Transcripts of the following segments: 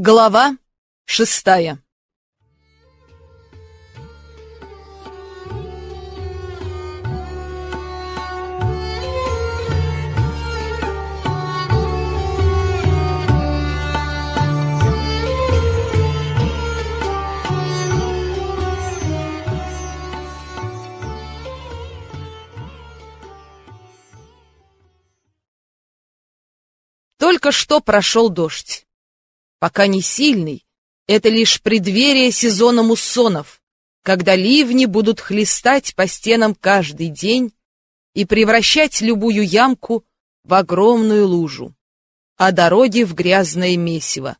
Глава шестая Только что прошел дождь. Пока не сильный, это лишь преддверие сезона муссонов, когда ливни будут хлестать по стенам каждый день и превращать любую ямку в огромную лужу, а дороги в грязное месиво.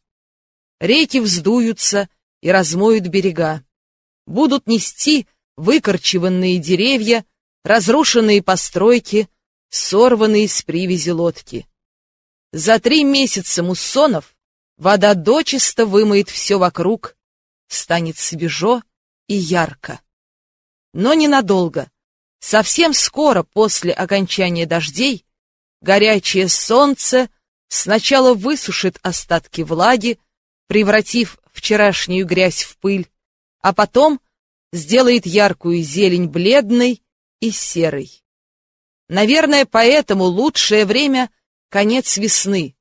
Реки вздуются и размоют берега, будут нести выкорчеванные деревья, разрушенные постройки, сорванные с привязи лодки. За три месяца муссонов вода дочисто вымоет все вокруг, станет свежо и ярко. Но ненадолго. Совсем скоро после окончания дождей горячее солнце сначала высушит остатки влаги, превратив вчерашнюю грязь в пыль, а потом сделает яркую зелень бледной и серой. Наверное, поэтому лучшее время конец весны,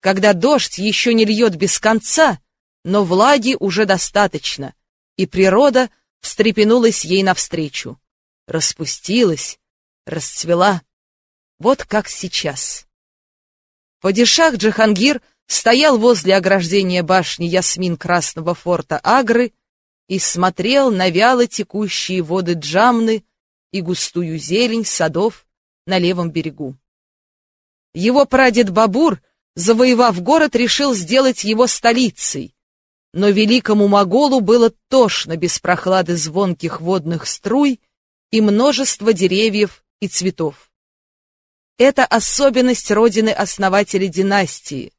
когда дождь еще не льет без конца, но влаги уже достаточно, и природа встрепенулась ей навстречу, распустилась, расцвела, вот как сейчас. Падишах Джахангир стоял возле ограждения башни Ясмин Красного форта Агры и смотрел на вяло текущие воды Джамны и густую зелень садов на левом берегу. Его прадед Бабур, завоевав город, решил сделать его столицей. Но великому моголу было тошно без прохлады звонких водных струй и множества деревьев и цветов. Это особенность родины основателя династии.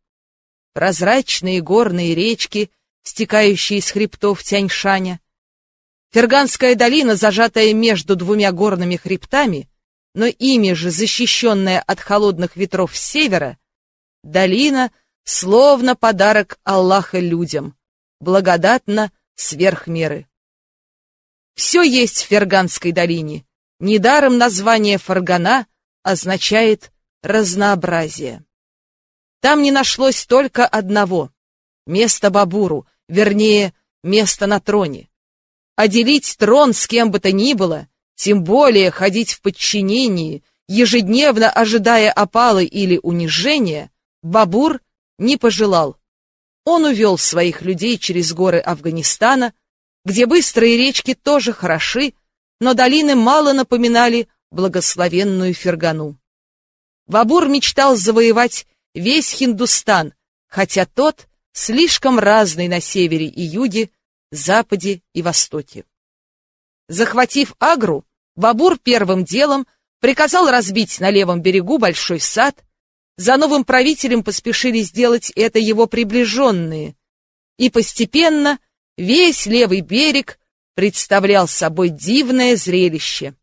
Прозрачные горные речки, стекающие из хребтов Тяньшаня. Ферганская долина, зажатая между двумя горными хребтами, но ими же защищенная от холодных ветров севера, долина словно подарок Аллаха людям, благодатна сверх меры. Все есть в Ферганской долине. Недаром название Фаргана означает разнообразие. Там не нашлось только одного — место Бабуру, вернее, место на троне. А делить трон с кем бы то ни было тем более ходить в подчинении, ежедневно ожидая опалы или унижения, Бабур не пожелал. Он увел своих людей через горы Афганистана, где быстрые речки тоже хороши, но долины мало напоминали благословенную Фергану. Бабур мечтал завоевать весь Хиндустан, хотя тот слишком разный на севере и юге, западе и востоке. Захватив Агру, Бабур первым делом приказал разбить на левом берегу большой сад, за новым правителем поспешили сделать это его приближенные, и постепенно весь левый берег представлял собой дивное зрелище.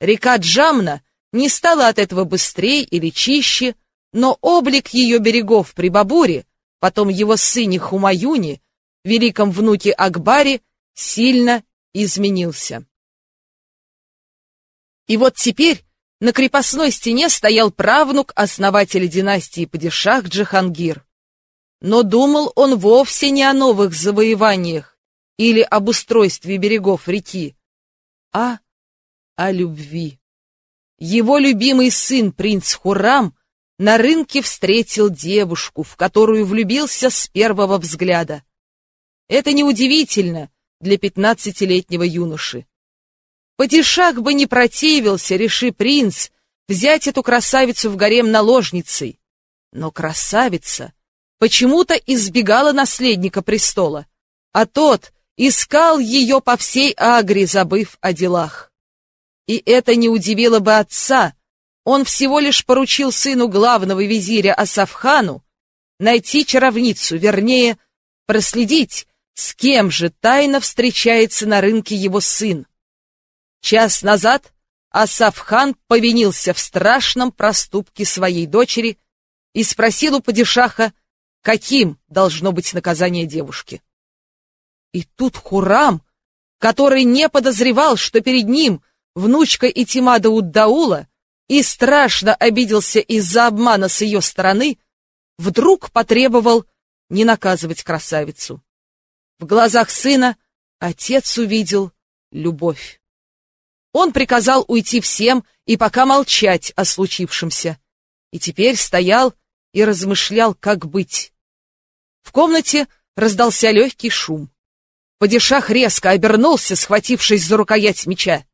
Река Джамна не стала от этого быстрее или чище, но облик ее берегов при Бабуре, потом его сыне Хумаюне, великом внуке Акбаре, сильно изменился. И вот теперь на крепостной стене стоял правнук основателя династии Падишах Джихангир. Но думал он вовсе не о новых завоеваниях или об устройстве берегов реки, а о любви. Его любимый сын, принц Хурам, на рынке встретил девушку, в которую влюбился с первого взгляда. Это неудивительно для пятнадцатилетнего юноши. Падишах бы не противился, реши принц, взять эту красавицу в гарем наложницей. Но красавица почему-то избегала наследника престола, а тот искал ее по всей Агре, забыв о делах. И это не удивило бы отца, он всего лишь поручил сыну главного визиря Асафхану найти чаровницу, вернее, проследить, с кем же тайно встречается на рынке его сын. Час назад Асафхан повинился в страшном проступке своей дочери и спросил у падишаха, каким должно быть наказание девушки. И тут Хурам, который не подозревал, что перед ним внучка Итимада Уддаула, и страшно обиделся из-за обмана с ее стороны, вдруг потребовал не наказывать красавицу. В глазах сына отец увидел любовь. Он приказал уйти всем и пока молчать о случившемся, и теперь стоял и размышлял, как быть. В комнате раздался легкий шум. Падишах резко обернулся, схватившись за рукоять меча.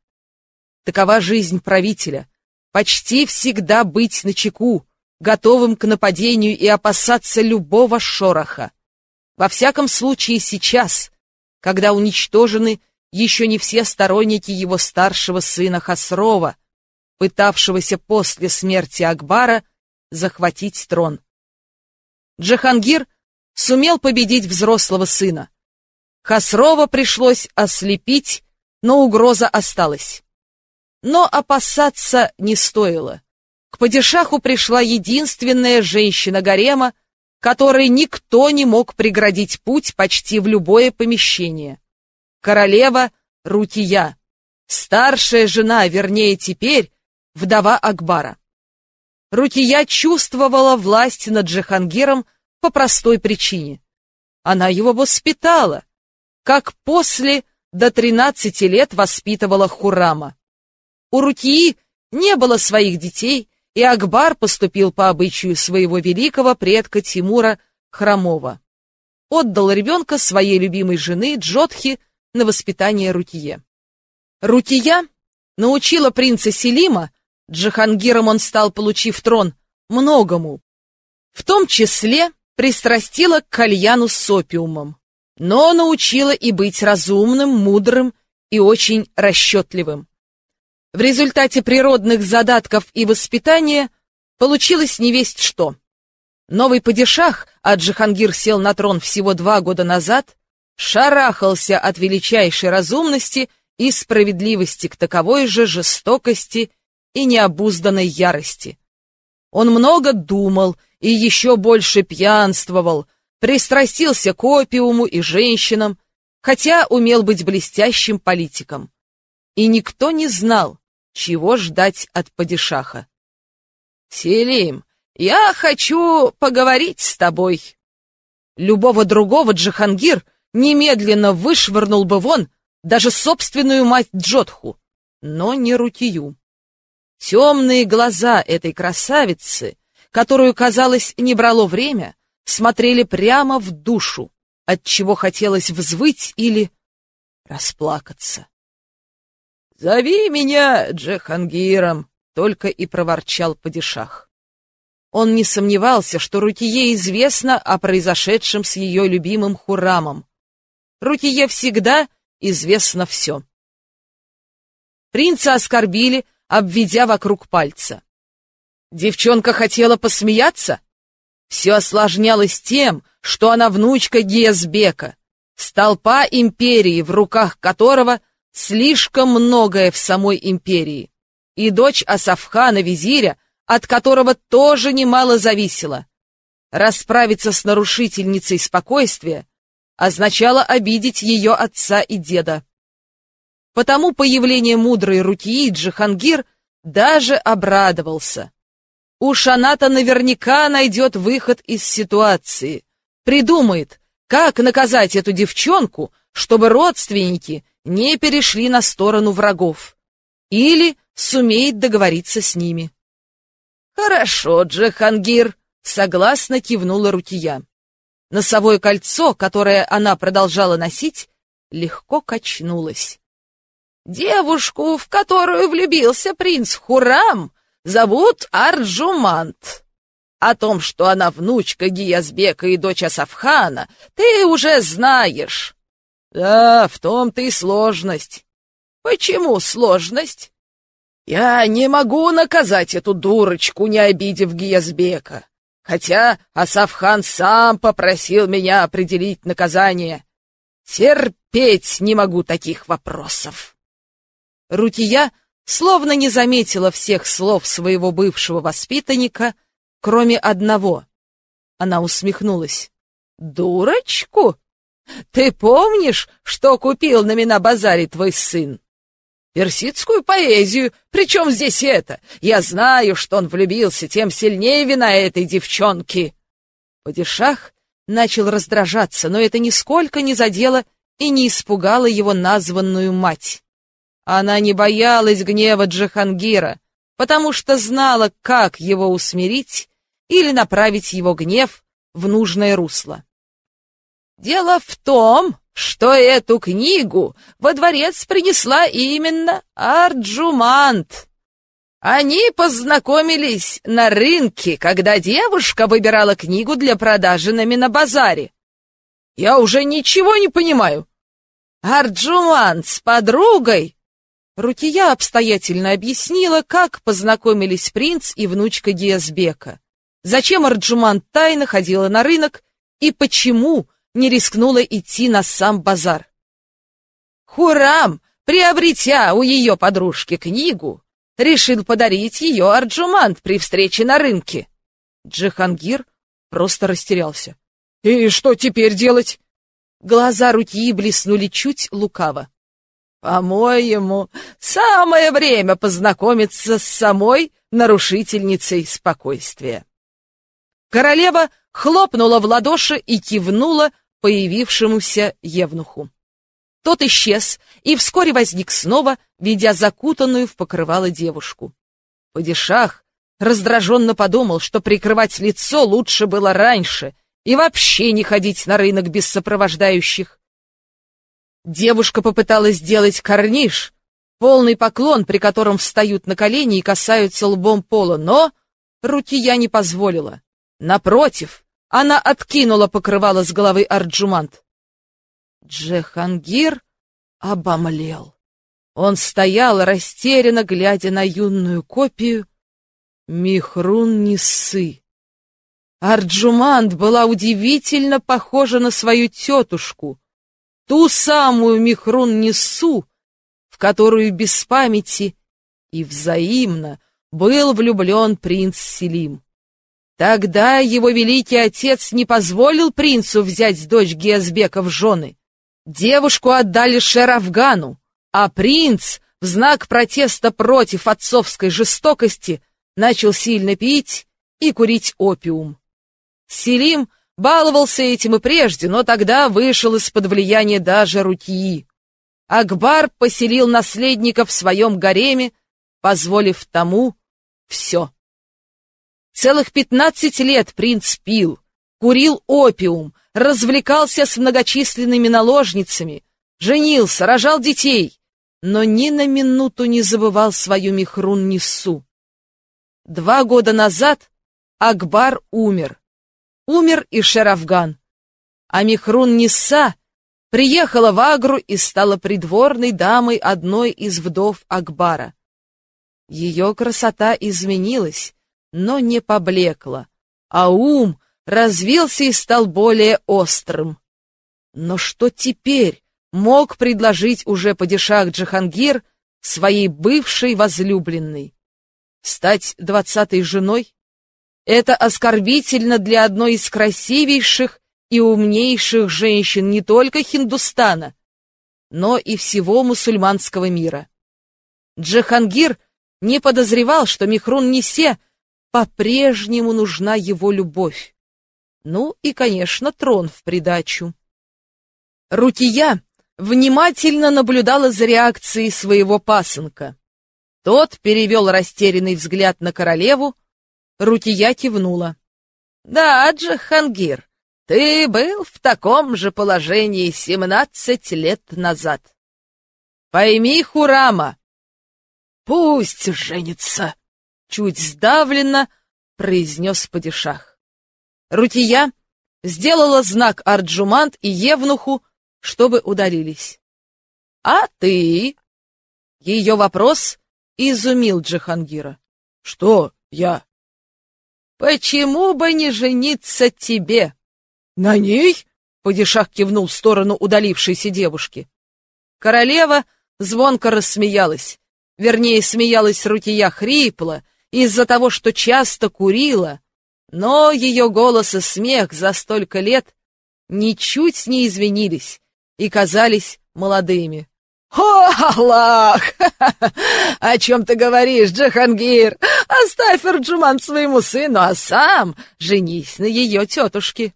Такова жизнь правителя. Почти всегда быть начеку, готовым к нападению и опасаться любого шороха. Во всяком случае сейчас, когда уничтожены еще не все сторонники его старшего сына Хасрова, пытавшегося после смерти Акбара захватить трон. Джахангир сумел победить взрослого сына. Хасрова пришлось ослепить, но угроза осталась. Но опасаться не стоило. К падишаху пришла единственная женщина гарема, которой никто не мог преградить путь почти в любое помещение. Королева Рукия, старшая жена, вернее теперь, вдова Акбара. Рукия чувствовала власть над Джихангиром по простой причине. Она его воспитала, как после до 13 лет воспитывала Хурама. У Рукии не было своих детей, и Акбар поступил по обычаю своего великого предка Тимура Хромова. Отдал ребенка своей любимой жены Джотхи на воспитание. Рукия научила принца Селима, Джахангиром он стал, получив трон, многому, в том числе пристрастила к кальяну с опиумом, но научила и быть разумным, мудрым и очень расчетливым. В результате природных задатков и воспитания получилось невесть что. Новый падишах, а Джихангир сел на трон всего два года назад, шарахался от величайшей разумности и справедливости к таковой же жестокости и необузданной ярости. Он много думал и еще больше пьянствовал, пристрастился к опиуму и женщинам, хотя умел быть блестящим политиком. И никто не знал, чего ждать от падишаха. «Селим, я хочу поговорить с тобой». Любого другого Джахангир немедленно вышвырнул бы вон даже собственную мать Джотху, но не Рутию. Темные глаза этой красавицы, которую, казалось, не брало время, смотрели прямо в душу, от чего хотелось взвыть или расплакаться. «Зови меня Джахангиром», — только и проворчал падишах. Он не сомневался, что Рукие известно о произошедшем с ее любимым Хурамом. Рукие всегда известно все. Принца оскорбили, обведя вокруг пальца. Девчонка хотела посмеяться? Все осложнялось тем, что она внучка Гиязбека, столпа империи, в руках которого — Слишком многое в самой империи. И дочь Асафхана, визиря, от которого тоже немало зависело. Расправиться с нарушительницей спокойствия означало обидеть ее отца и деда. Потому появление мудрой руки Джихангир даже обрадовался. У Шаната наверняка найдет выход из ситуации, придумает, как наказать эту девчонку, чтобы родственники не перешли на сторону врагов или сумеет договориться с ними. «Хорошо, Джахангир», — согласно кивнула Рукия. Носовое кольцо, которое она продолжала носить, легко качнулось. «Девушку, в которую влюбился принц Хурам, зовут Арджумант. О том, что она внучка Гиязбека и дочь Асафхана, ты уже знаешь. Да, в том-то и сложность. Почему сложность? Я не могу наказать эту дурочку, не обидев Гиязбека. Хотя Асафхан сам попросил меня определить наказание. Терпеть не могу таких вопросов. Рутия словно не заметила всех слов своего бывшего воспитанника, кроме одного. Она усмехнулась. Дурочку? Ты помнишь, что купил на меня базаре твой сын? Персидскую поэзию. Причем здесь это? Я знаю, что он влюбился, тем сильнее вина этой девчонки. Падишах начал раздражаться, но это нисколько не задело и не испугало его названную мать. Она не боялась гнева Джахангира, потому что знала, как его усмирить или направить его гнев в нужное русло. Дело в том, что эту книгу во дворец принесла именно Арджумант. Они познакомились на рынке, когда девушка выбирала книгу для продажи на Минобазаре. Я уже ничего не понимаю. Арджумант с подругой Рукия обстоятельно объяснила, как познакомились принц и внучка Гиазбека, зачем Арджуман тайно ходила на рынок и почему не рискнула идти на сам базар. Хурам, приобретя у ее подружки книгу, решил подарить ее Арджумант при встрече на рынке. Джихангир просто растерялся. «И что теперь делать?» Глаза Рукии блеснули чуть лукаво. По-моему, самое время познакомиться с самой нарушительницей спокойствия. Королева хлопнула в ладоши и кивнула появившемуся евнуху. Тот исчез и вскоре возник снова, ведя закутанную в покрывало девушку. Падишах раздраженно подумал, что прикрывать лицо лучше было раньше и вообще не ходить на рынок без сопровождающих. Девушка попыталась сделать карниш, полный поклон, при котором встают на колени и касаются лбом пола, но руки я не позволила. Напротив, она откинула покрывало с головы Арджумант. Джехангир обомлел. Он стоял, растерянно глядя на юную копию Михрун Нисы. Арджумант была удивительно похожа на свою тетушку — ту самую Михрун Несу, в которую без памяти и взаимно был влюблен принц Селим. Тогда его великий отец не позволил принцу взять дочь Геозбека в жены. Девушку отдали Шерафгану, а принц в знак протеста против отцовской жестокости начал сильно пить и курить опиум. Селим — Баловался этим и прежде, но тогда вышел из-под влияния даже Рукии. Акбар поселил наследника в своем гареме, позволив тому все. Целых пятнадцать лет принц пил, курил опиум, развлекался с многочисленными наложницами, женился, рожал детей, но ни на минуту не забывал свою Михрун Нису. Два года назад Акбар умер, умер и Шерафган. А Михрун Нисса приехала в Агру и стала придворной дамой одной из вдов Акбара. Ее красота изменилась, но не поблекла, а ум развился и стал более острым. Но что теперь мог предложить уже падишах Джахангир своей бывшей возлюбленной? Стать двадцатой женой? Это оскорбительно для одной из красивейших и умнейших женщин не только Хиндустана, но и всего мусульманского мира. Джахангир не подозревал, что Михрун Нисе по-прежнему нужна его любовь. Ну и, конечно, трон в придачу. Рукия внимательно наблюдала за реакцией своего пасынка. Тот перевел растерянный взгляд на королеву, Рукия кивнула. «Да, Джахангир, ты был в таком же положении семнадцать лет назад. Пойми, Хурама, пусть женится!» Чуть сдавленно произнес падишах. Рутия сделала знак Арджумант и Евнуху, чтобы удалились. «А ты?» Ее вопрос изумил Джахангира. «Что я?» Почему бы не жениться тебе? На ней? Падишах кивнул в сторону удалившейся девушки. Королева звонко рассмеялась. Вернее, смеялась Рутия хрипло, из-за того, что часто курила, Но ее голос и смех за столько лет ничуть не извинились и казались молодыми. «О, Аллах! О чем ты говоришь, Джахангир? Оставь Арджуман своему сыну, а сам женись на ее тетушке».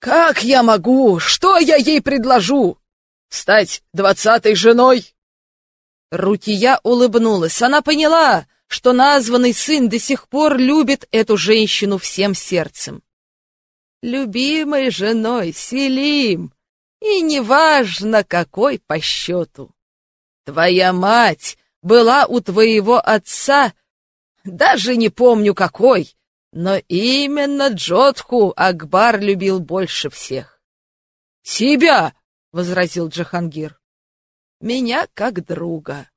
«Как я могу? Что я ей предложу? Стать двадцатой женой?» Рукия улыбнулась. Она поняла, что названный сын до сих пор любит эту женщину всем сердцем. «Любимой женой, Селим!» И неважно, какой по счету. Твоя мать была у твоего отца, даже не помню какой, но именно Джотху Акбар любил больше всех. «Себя!» — возразил Джахангир. «Меня как друга,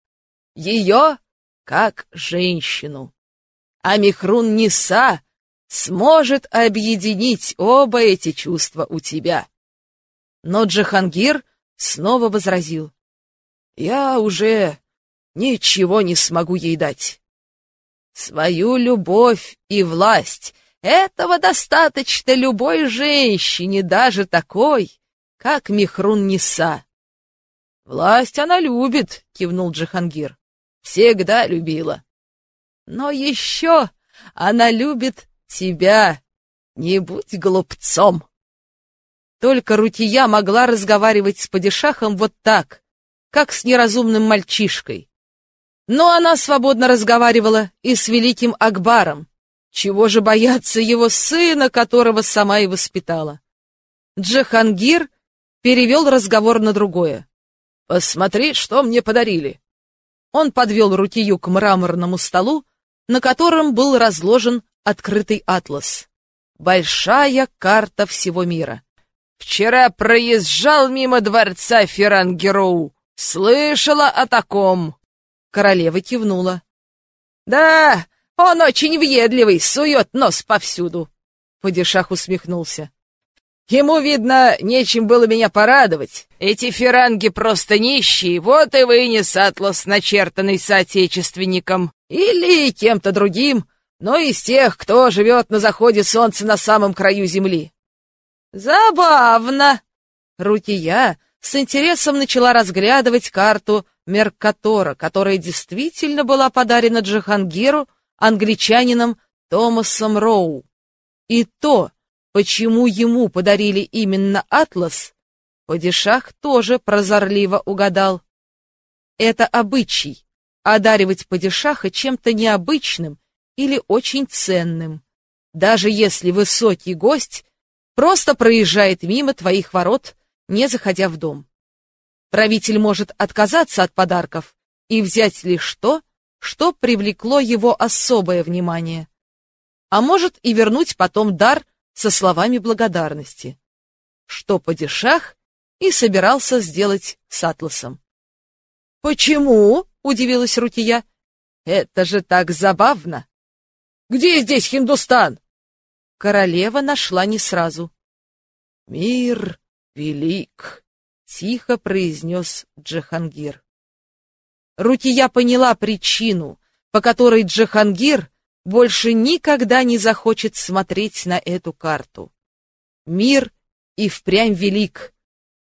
ее как женщину. А Михрун Ниса сможет объединить оба эти чувства у тебя. Но Джахангир снова возразил. «Я уже ничего не смогу ей дать. Свою любовь и власть этого достаточно любой женщине, даже такой, как Михрун Ниса». «Власть она любит», — кивнул Джахангир. «Всегда любила. Но еще она любит тебя. Не будь глупцом». Только Рутия могла разговаривать с падишахом вот так, как с неразумным мальчишкой. Но она свободно разговаривала и с великим Акбаром. Чего же бояться его сына, которого сама и воспитала? Джахангир перевел разговор на другое. «Посмотри, что мне подарили». Он подвел Рутию к мраморному столу, на котором был разложен открытый атлас. Большая карта всего мира. Вчера проезжал мимо дворца Ферангероу. Слышала о таком. Королева кивнула. Да, он очень въедливый, сует нос повсюду. Падишах усмехнулся. Ему, видно, нечем было меня порадовать. Эти феранги просто нищие, вот и вынес атлас, начертанный соотечественником. Или кем-то другим, но из тех, кто живет на заходе солнца на самом краю земли. Забавно. Рутия с интересом начала разглядывать карту Меркатора, которая действительно была подарена Джахангиру англичанином Томасом Роу. И то, почему ему подарили именно атлас, Падишах тоже прозорливо угадал. Это обычай — одаривать падишаха чем-то необычным или очень ценным, даже если высокий гость просто проезжает мимо твоих ворот, не заходя в дом. Правитель может отказаться от подарков и взять лишь то, что привлекло его особое внимание, а может и вернуть потом дар со словами благодарности, что падишах и собирался сделать с Атласом. «Почему?» — удивилась Рутия. «Это же так забавно!» «Где здесь Хиндустан?» королева нашла не сразу. «Мир велик», — тихо произнес Джахангир. Рукия поняла причину, по которой Джахангир больше никогда не захочет смотреть на эту карту. Мир и впрямь велик,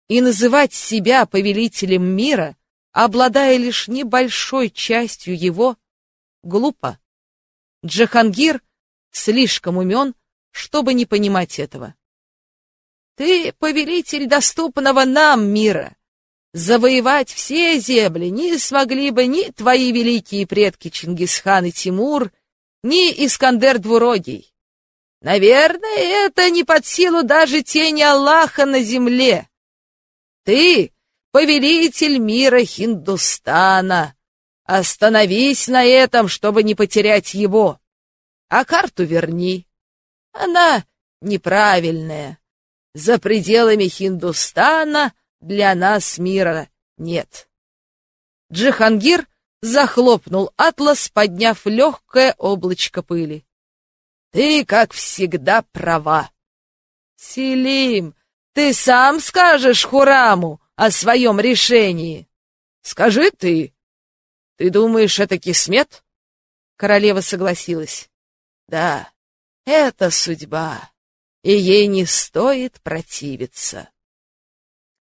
и называть себя повелителем мира, обладая лишь небольшой частью его, глупо. Джахангир слишком умен, чтобы не понимать этого. Ты повелитель доступного нам мира. Завоевать все земли не смогли бы ни твои великие предки Чингисхан и Тимур, ни Искандер Двурогий. Наверное, это не под силу даже тени Аллаха на земле. Ты — повелитель мира Хиндустана. Остановись на этом, чтобы не потерять его. А карту верни. Она неправильная. За пределами Хиндустана для нас мира нет. Джихангир захлопнул атлас, подняв легкое облачко пыли. Ты, как всегда, права. Селим, ты сам скажешь Хураму о своем решении. Скажи ты. Ты думаешь, это кисмет? Королева согласилась. Да, Это судьба, и ей не стоит противиться.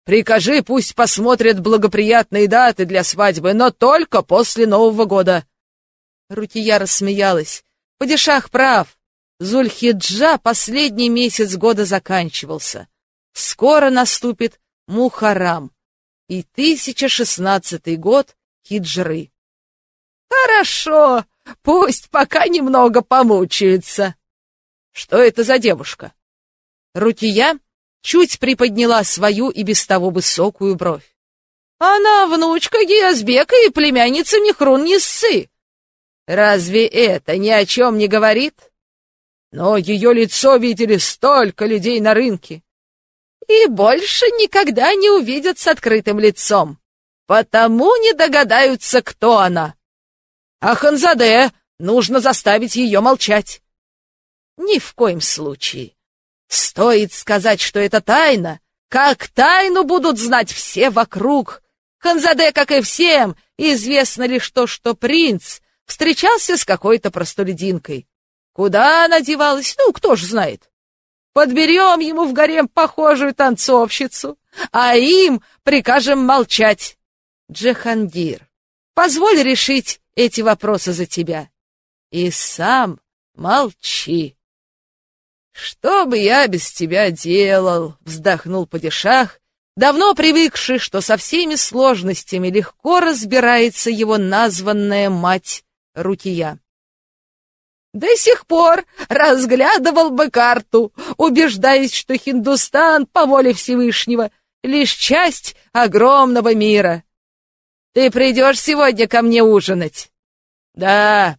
Прикажи, пусть посмотрят благоприятные даты для свадьбы, но только после Нового года. Рукия рассмеялась. Падишах прав. Зульхиджа последний месяц года заканчивался. Скоро наступит Мухарам и 1016 год хиджры. Хорошо, пусть пока немного помучаются. Что это за девушка? Рукия чуть приподняла свою и без того высокую бровь. Она внучка Гиазбека и племянница Михрун Ниссы. Разве это ни о чем не говорит? Но ее лицо видели столько людей на рынке. И больше никогда не увидят с открытым лицом. Потому не догадаются, кто она. А Ханзаде нужно заставить ее молчать. Ни в коем случае. Стоит сказать, что это тайна, как тайну будут знать все вокруг. Ханзаде, как и всем, известно лишь то, что принц встречался с какой-то простолюдинкой. Куда она девалась, ну, кто ж знает. Подберем ему в гарем похожую танцовщицу, а им прикажем молчать. Джахангир, позволь решить эти вопросы за тебя. И сам молчи. «Что бы я без тебя делал?» — вздохнул падишах, давно привыкший, что со всеми сложностями легко разбирается его названная мать Рукия. До сих пор разглядывал бы карту, убеждаясь, что Хиндустан, по воле Всевышнего, лишь часть огромного мира. Ты придешь сегодня ко мне ужинать? Да,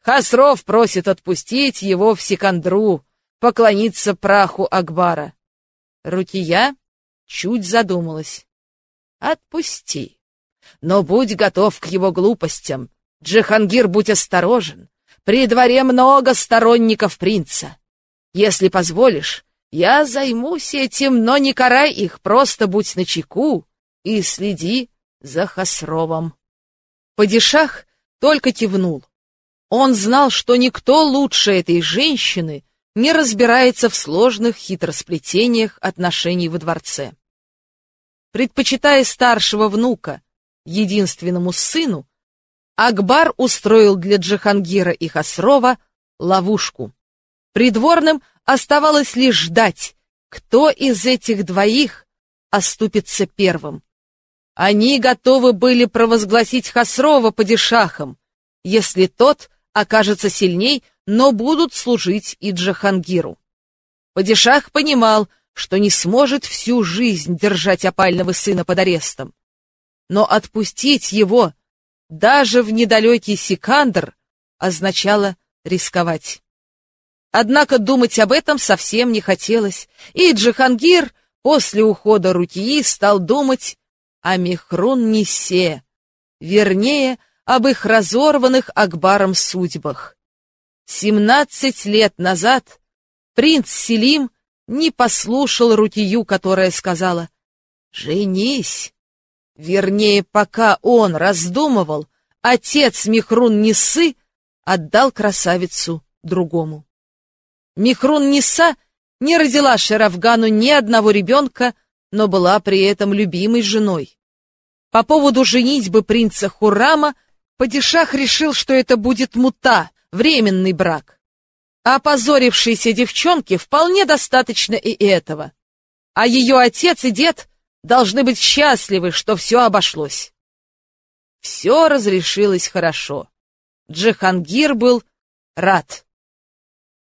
Хасров просит отпустить его в Секандру, поклониться праху Акбара. Рукия чуть задумалась. Отпусти. Но будь готов к его глупостям. Джихангир, будь осторожен. При дворе много сторонников принца. Если позволишь, я займусь этим, но не карай их, просто будь начеку и следи за Хасровом. Падишах только кивнул. Он знал, что никто лучше этой женщины не разбирается в сложных хитросплетениях отношений во дворце. Предпочитая старшего внука единственному сыну, Акбар устроил для Джихангира и Хасрова ловушку. Придворным оставалось лишь ждать, кто из этих двоих оступится первым. Они готовы были провозгласить Хасрова падишахом, если тот окажется сильней но будут служить и Джахангиру. Падишах понимал, что не сможет всю жизнь держать опального сына под арестом. Но отпустить его даже в недалекий Сикандр означало рисковать. Однако думать об этом совсем не хотелось, и Джахангир после ухода Рукии стал думать о Мехрун-Нисе, вернее, об их разорванных Акбаром судьбах. Семнадцать лет назад принц Селим не послушал Рутию, которая сказала «Женись». Вернее, пока он раздумывал, отец Михрун Нисы отдал красавицу другому. Михрун Ниса не родила Шерафгану ни одного ребенка, но была при этом любимой женой. По поводу женитьбы принца Хурама Падишах решил, что это будет мута, временный брак. А опозорившейся девчонке вполне достаточно и этого. А ее отец и дед должны быть счастливы, что все обошлось. Все разрешилось хорошо. Джихангир был рад.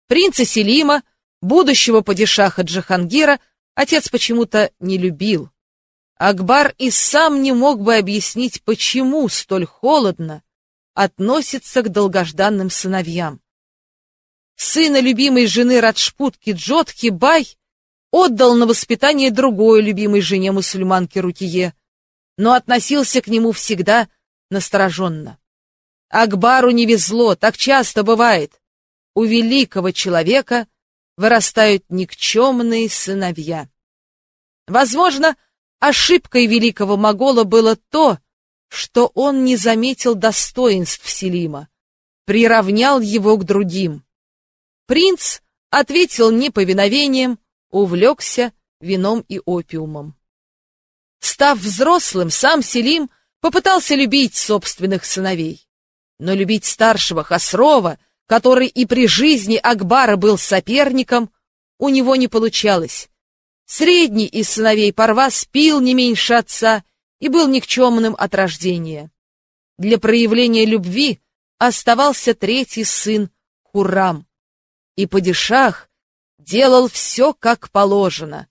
Принца Селима, будущего падишаха Джихангира, отец почему-то не любил. Акбар и сам не мог бы объяснить, почему столь холодно относится к долгожданным сыновьям. Сына любимой жены Раджпутки Джотки Бай отдал на воспитание другой любимой жене мусульманки Рукие, но относился к нему всегда настороженно. Акбару не везло, так часто бывает. У великого человека вырастают никчемные сыновья. Возможно, ошибкой великого могола было то, что он не заметил достоинств Селима, приравнял его к другим. Принц ответил неповиновением, увлекся вином и опиумом. Став взрослым, сам Селим попытался любить собственных сыновей. Но любить старшего Хасрова, который и при жизни Акбара был соперником, у него не получалось. Средний из сыновей Парвас пил не меньше отца и был никчемным от рождения. Для проявления любви оставался третий сын Хуррам. И падишах делал все как положено.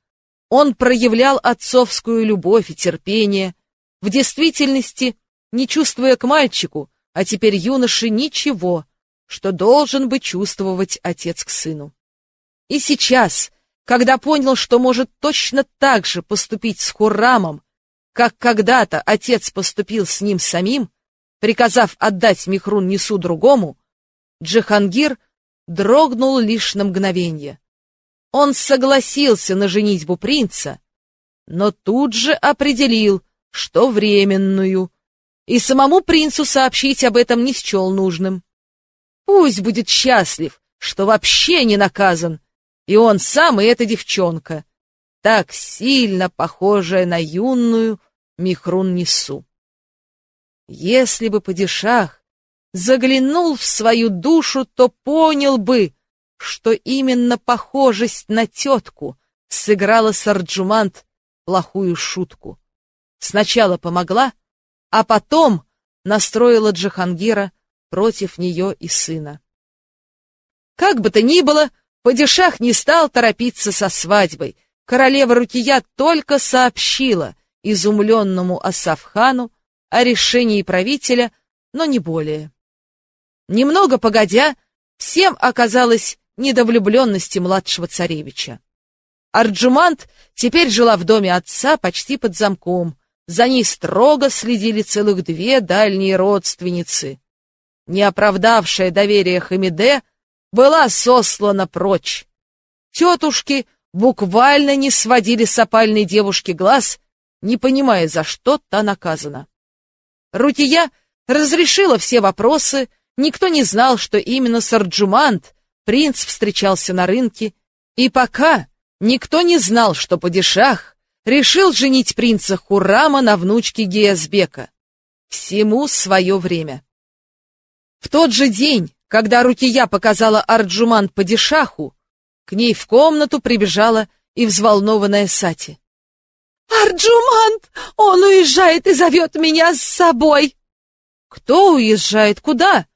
Он проявлял отцовскую любовь и терпение, в действительности, не чувствуя к мальчику, а теперь юноше ничего, что должен бы чувствовать отец к сыну. И сейчас, когда понял, что может точно так же поступить с Хуррамом, как когда-то отец поступил с ним самим, приказав отдать Михрун Несу другому, Джихангир дрогнул лишь на мгновение. Он согласился на женитьбу принца, но тут же определил, что временную, и самому принцу сообщить об этом не счел нужным. Пусть будет счастлив, что вообще не наказан, и он сам, и эта девчонка, так сильно похожая на юную Михрун Несу. Если бы падишах заглянул в свою душу, то понял бы, что именно похожесть на тетку сыграла Сарджумант плохую шутку. Сначала помогла, а потом настроила Джахангира против нее и сына. Как бы то ни было, Падишах не стал торопиться со свадьбой. Королева Рукия только сообщила изумленному Асафхану о решении правителя, но не более. Немного погодя, всем оказалось недовлюбленности младшего царевича. Арджумант теперь жила в доме отца почти под замком. За ней строго следили целых две дальние родственницы. Не оправдавшая доверие Хамиде была сослана прочь. Тетушки буквально не сводили с опальной девушки глаз, не понимая, за что та наказана. Рутия разрешила все вопросы, никто не знал, что именно Сарджумант принц встречался на рынке, и пока никто не знал, что Падишах решил женить принца Хурама на внучке Геязбека. Всему свое время. В тот же день, когда Рукия показала Арджуман Падишаху, к ней в комнату прибежала и взволнованная Сати. «Арджумант! Он уезжает и зовет меня с собой!» «Кто уезжает? Куда?»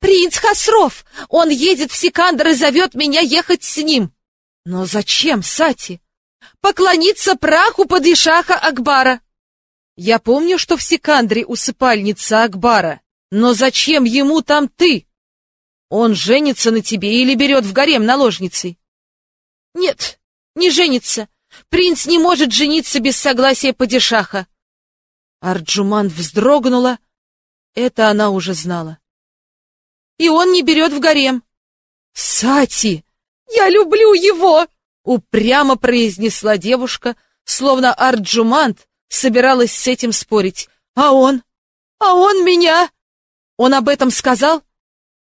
«Принц Хасров! Он едет в Сикандр и зовет меня ехать с ним!» «Но зачем, Сати?» «Поклониться праху падишаха Акбара!» «Я помню, что в Сикандре усыпальница Акбара, но зачем ему там ты? Он женится на тебе или берет в гарем наложницей?» «Нет, не женится. Принц не может жениться без согласия падишаха!» Арджуман вздрогнула. Это она уже знала и он не берет в гарем. «Сати, я люблю его!» — упрямо произнесла девушка, словно Арджумант собиралась с этим спорить. «А он? А он меня?» «Он об этом сказал?»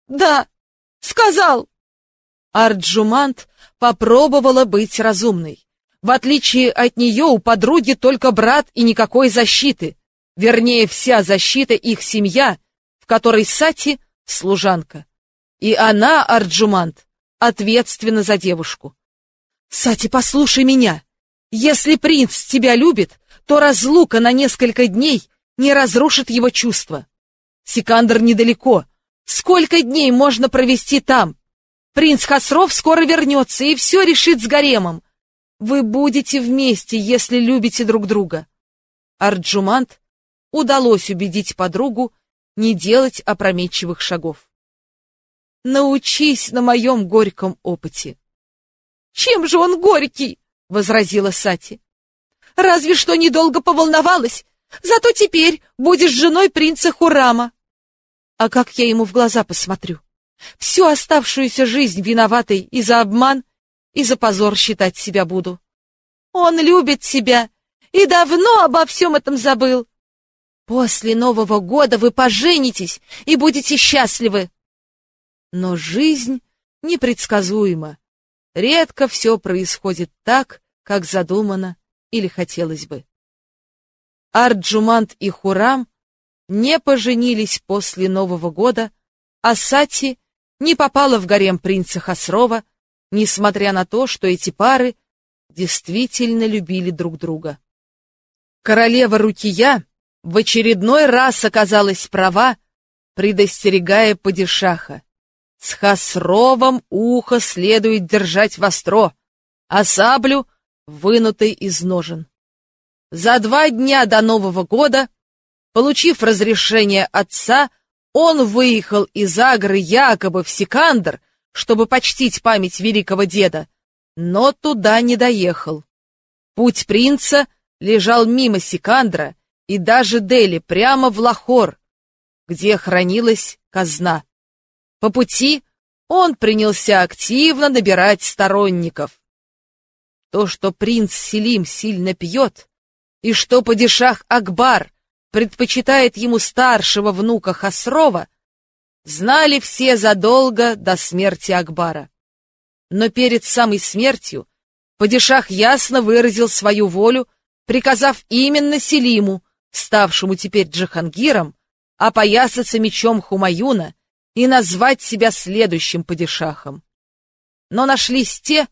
«Да, сказал!» Арджумант попробовала быть разумной. В отличие от нее у подруги только брат и никакой защиты. Вернее, вся защита их семья, в которой Сати — служанка. И она, Арджумант, ответственна за девушку. Сати, послушай меня. Если принц тебя любит, то разлука на несколько дней не разрушит его чувства. Сикандр недалеко. Сколько дней можно провести там? Принц Хасров скоро вернется и все решит с гаремом. Вы будете вместе, если любите друг друга. Арджумант удалось убедить подругу не делать опрометчивых шагов. Научись на моем горьком опыте. Чем же он горький? возразила Сати. Разве что недолго поволновалась, зато теперь будешь женой принца Хурама. А как я ему в глаза посмотрю? Всю оставшуюся жизнь виноватой и за обман, и за позор считать себя буду. Он любит себя и давно обо всем этом забыл. После Нового года вы поженитесь и будете счастливы. Но жизнь непредсказуемо. Редко все происходит так, как задумано или хотелось бы. Арджумант и Хурам не поженились после Нового года, а Сати не попала в гарем принца Хасрова, несмотря на то, что эти пары действительно любили друг друга. Королева Рукия в очередной раз оказалась права, предостерегая падишаха. С Хасровом ухо следует держать востро, а саблю вынутой из ножен. За два дня до Нового года, получив разрешение отца, он выехал из Агры якобы в Сикандр, чтобы почтить память великого деда, но туда не доехал. Путь принца лежал мимо Сикандра и даже Дели прямо в Лахор, где хранилась казна. По пути он принялся активно набирать сторонников. То, что принц Селим сильно пьет, и что падишах Акбар предпочитает ему старшего внука Хасрова, знали все задолго до смерти Акбара. Но перед самой смертью падишах ясно выразил свою волю, приказав именно Селиму, ставшему теперь Джахангиром, опоясаться мечом Хумаюна и назвать себя следующим падишахом. Но нашлись те,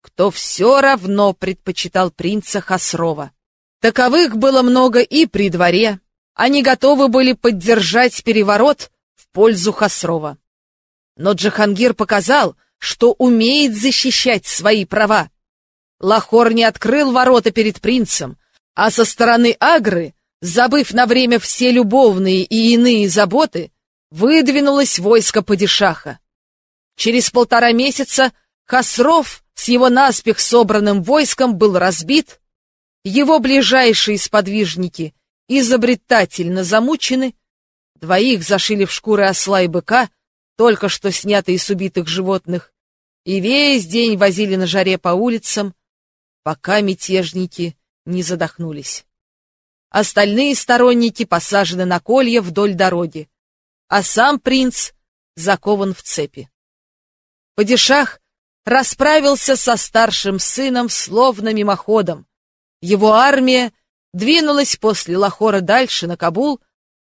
кто все равно предпочитал принца Хасрова. Таковых было много и при дворе. Они готовы были поддержать переворот в пользу Хасрова. Но Джахангир показал, что умеет защищать свои права. Лахор не открыл ворота перед принцем, а со стороны Агры, забыв на время все любовные и иные заботы, выдвинулось войско падишаха. Через полтора месяца Хасров с его наспех собранным войском был разбит, его ближайшие сподвижники изобретательно замучены, двоих зашили в шкуры осла и быка, только что снятые с убитых животных, и весь день возили на жаре по улицам, пока мятежники не задохнулись. Остальные сторонники посажены на колья вдоль дороги, а сам принц закован в цепи. Падишах расправился со старшим сыном словно мимоходом, его армия двинулась после Лахора дальше на Кабул,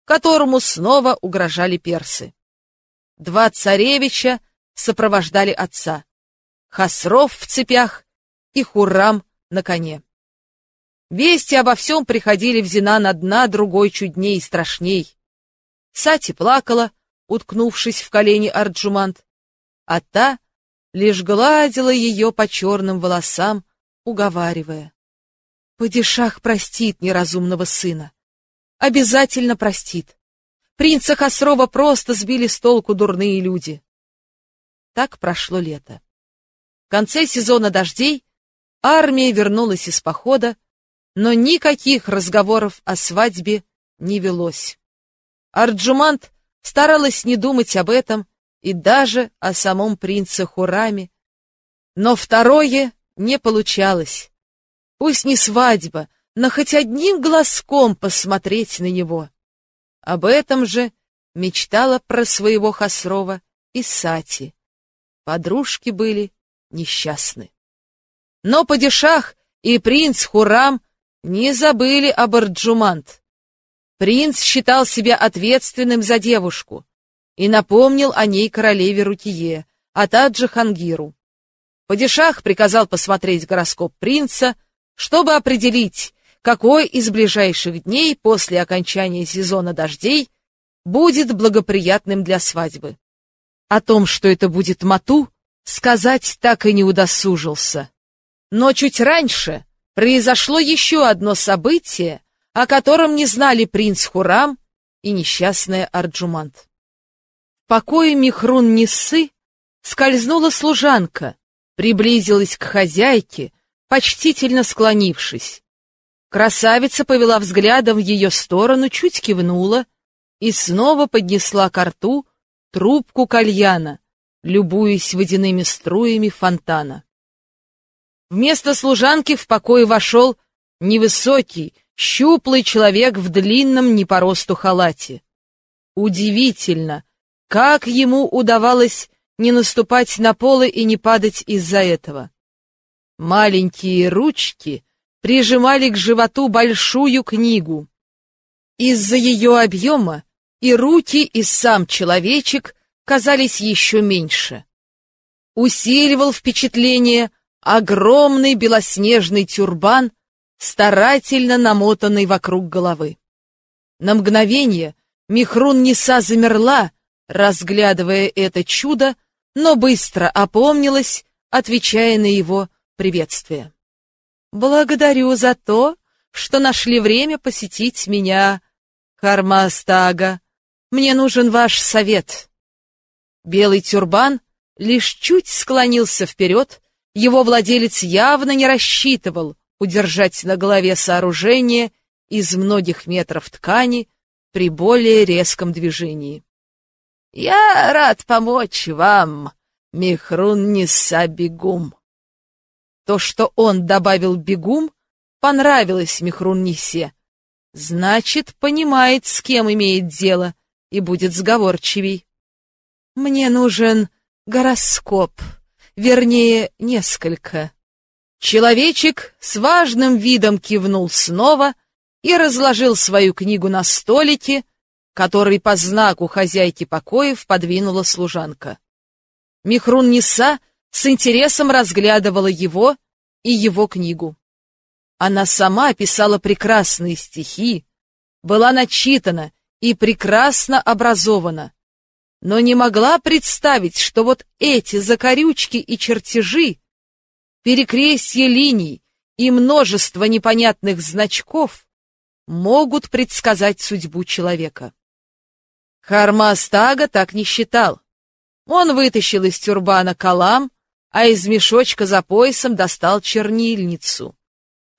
которому снова угрожали персы. Два царевича сопровождали отца. Хасров в цепях и Хуррам на коне. Вести обо всем приходили в Зинан одна другой чудней и страшней. Сати плакала, уткнувшись в колени Арджумант, а та лишь гладила ее по черным волосам, уговаривая. Падишах простит неразумного сына. Обязательно простит. Принца Хасрова просто сбили с толку дурные люди. Так прошло лето. В конце сезона дождей армия вернулась из похода, но никаких разговоров о свадьбе не велось. Арджумант старалась не думать об этом и даже о самом принце Хураме, но второе не получалось. Пусть не свадьба, но хоть одним глазком посмотреть на него. Об этом же мечтала про своего Хасрова и Сати. Подружки были несчастны. Но падишах и принц Хурам не забыли об Арджумант. Принц считал себя ответственным за девушку и напомнил о ней королеве Рукие, а также Хангиру. Падишах приказал посмотреть гороскоп принца, чтобы определить, какой из ближайших дней после окончания сезона дождей будет благоприятным для свадьбы. О том, что это будет Мату, сказать так и не удосужился. Но чуть раньше произошло еще одно событие, о котором не знали принц Хурам и несчастная Арджумант. В покое Михрун Ниссы скользнула служанка, приблизилась к хозяйке, почтительно склонившись. Красавица повела взглядом в ее сторону, чуть кивнула и снова поднесла к рту трубку кальяна, любуясь водяными струями фонтана. Вместо служанки в покой вошел невысокий, щуплый человек в длинном не по росту халате. Удивительно, как ему удавалось не наступать на полы и не падать из-за этого. Маленькие ручки прижимали к животу большую книгу. Из-за ее объема и руки, и сам человечек казались еще меньше. Усиливал впечатление огромный белоснежный тюрбан, старательно намотанный вокруг головы. На мгновение Михрун Неса замерла, разглядывая это чудо, но быстро опомнилась, отвечая на его приветствие. «Благодарю за то, что нашли время посетить меня, Хармастага. Мне нужен ваш совет». Белый тюрбан лишь чуть склонился вперед, его владелец явно не рассчитывал удержать на голове сооружение из многих метров ткани при более резком движении. «Я рад помочь вам, Михрун Ниса Бегум». То, что он добавил «бегум», понравилось Михрун Нисе. Значит, понимает, с кем имеет дело, и будет сговорчивей. Мне нужен гороскоп, вернее, несколько. Человечек с важным видом кивнул снова и разложил свою книгу на столике, который по знаку хозяйки покоев подвинула служанка. Михрун Ниса с интересом разглядывала его и его книгу. Она сама писала прекрасные стихи, была начитана и прекрасно образована, но не могла представить, что вот эти закорючки и чертежи, перекрестье линий и множество непонятных значков могут предсказать судьбу человека. Хармастага так не считал. Он вытащил из тюрбана калам, а из мешочка за поясом достал чернильницу.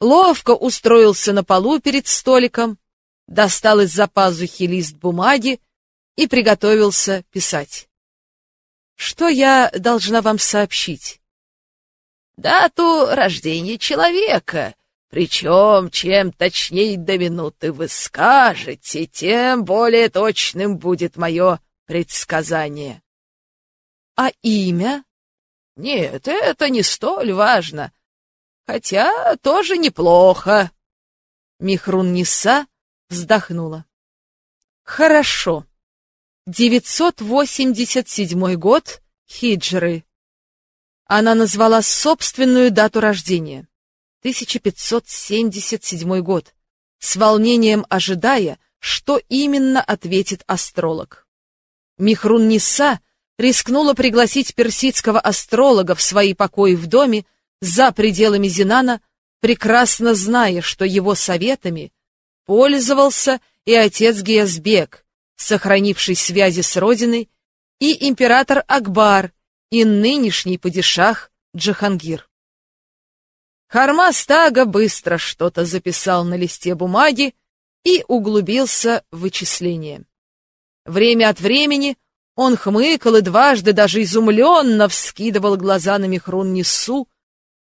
Ловко устроился на полу перед столиком, достал из-за пазухи лист бумаги и приготовился писать. Что я должна вам сообщить? Дату рождения человека. Причем, чем точнее до минуты вы скажете, тем более точным будет мое предсказание. А имя? Нет, это не столь важно. Хотя тоже неплохо. Михрун Ниса вздохнула. Хорошо. 987 год хиджры. Она назвала собственную дату рождения. 1577 год, с волнением ожидая, что именно ответит астролог. Михрун Ниса рискнула пригласить персидского астролога в свои покои в доме за пределами Зинана, прекрасно зная, что его советами пользовался и отец Гиязбек, сохранивший связи с родиной, и император Акбар, и нынешний падишах Джахангир. Хармастага быстро что-то записал на листе бумаги и углубился в вычисления. Время от времени он хмыкал и дважды даже изумленно вскидывал глаза на Михрун Нису,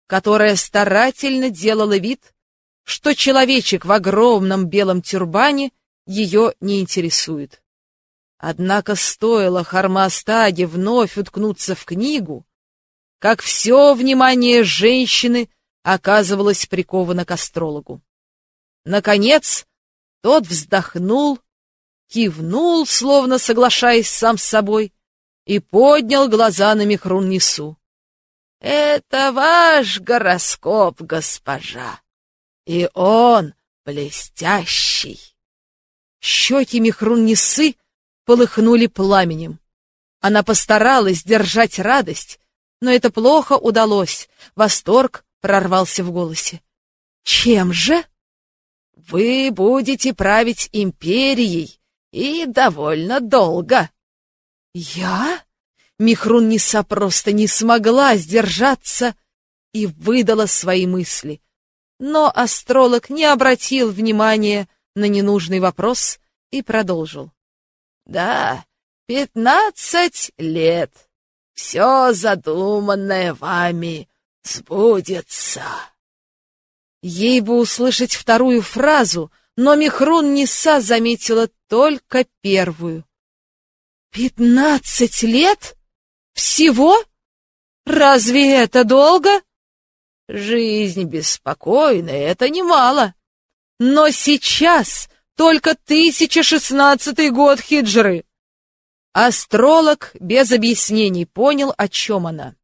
которая старательно делала вид, что человечек в огромном белом тюрбане ее не интересует. Однако стоило Хармастаге вновь уткнуться в книгу, как все внимание женщины оказывалось приковано к астрологу. Наконец, тот вздохнул, кивнул, словно соглашаясь сам с собой, и поднял глаза на Михрун-Несу. — Это ваш гороскоп, госпожа, и он блестящий. Щеки Михрун-Несы полыхнули пламенем. Она постаралась держать радость, но это плохо удалось. Восторг прорвался в голосе. Чем же? Вы будете править империей и довольно долго. Я? Михрун Неса просто не смогла сдержаться и выдала свои мысли. Но астролог не обратил внимания на ненужный вопрос и продолжил. «Да, пятнадцать лет. Все задуманное вами сбудется». Ей бы услышать вторую фразу, но Михрун Ниса заметила только первую. «Пятнадцать лет?» Всего? Разве это долго? Жизнь беспокойная — это немало. Но сейчас только 1016 год хиджры. Астролог без объяснений понял, о чем она.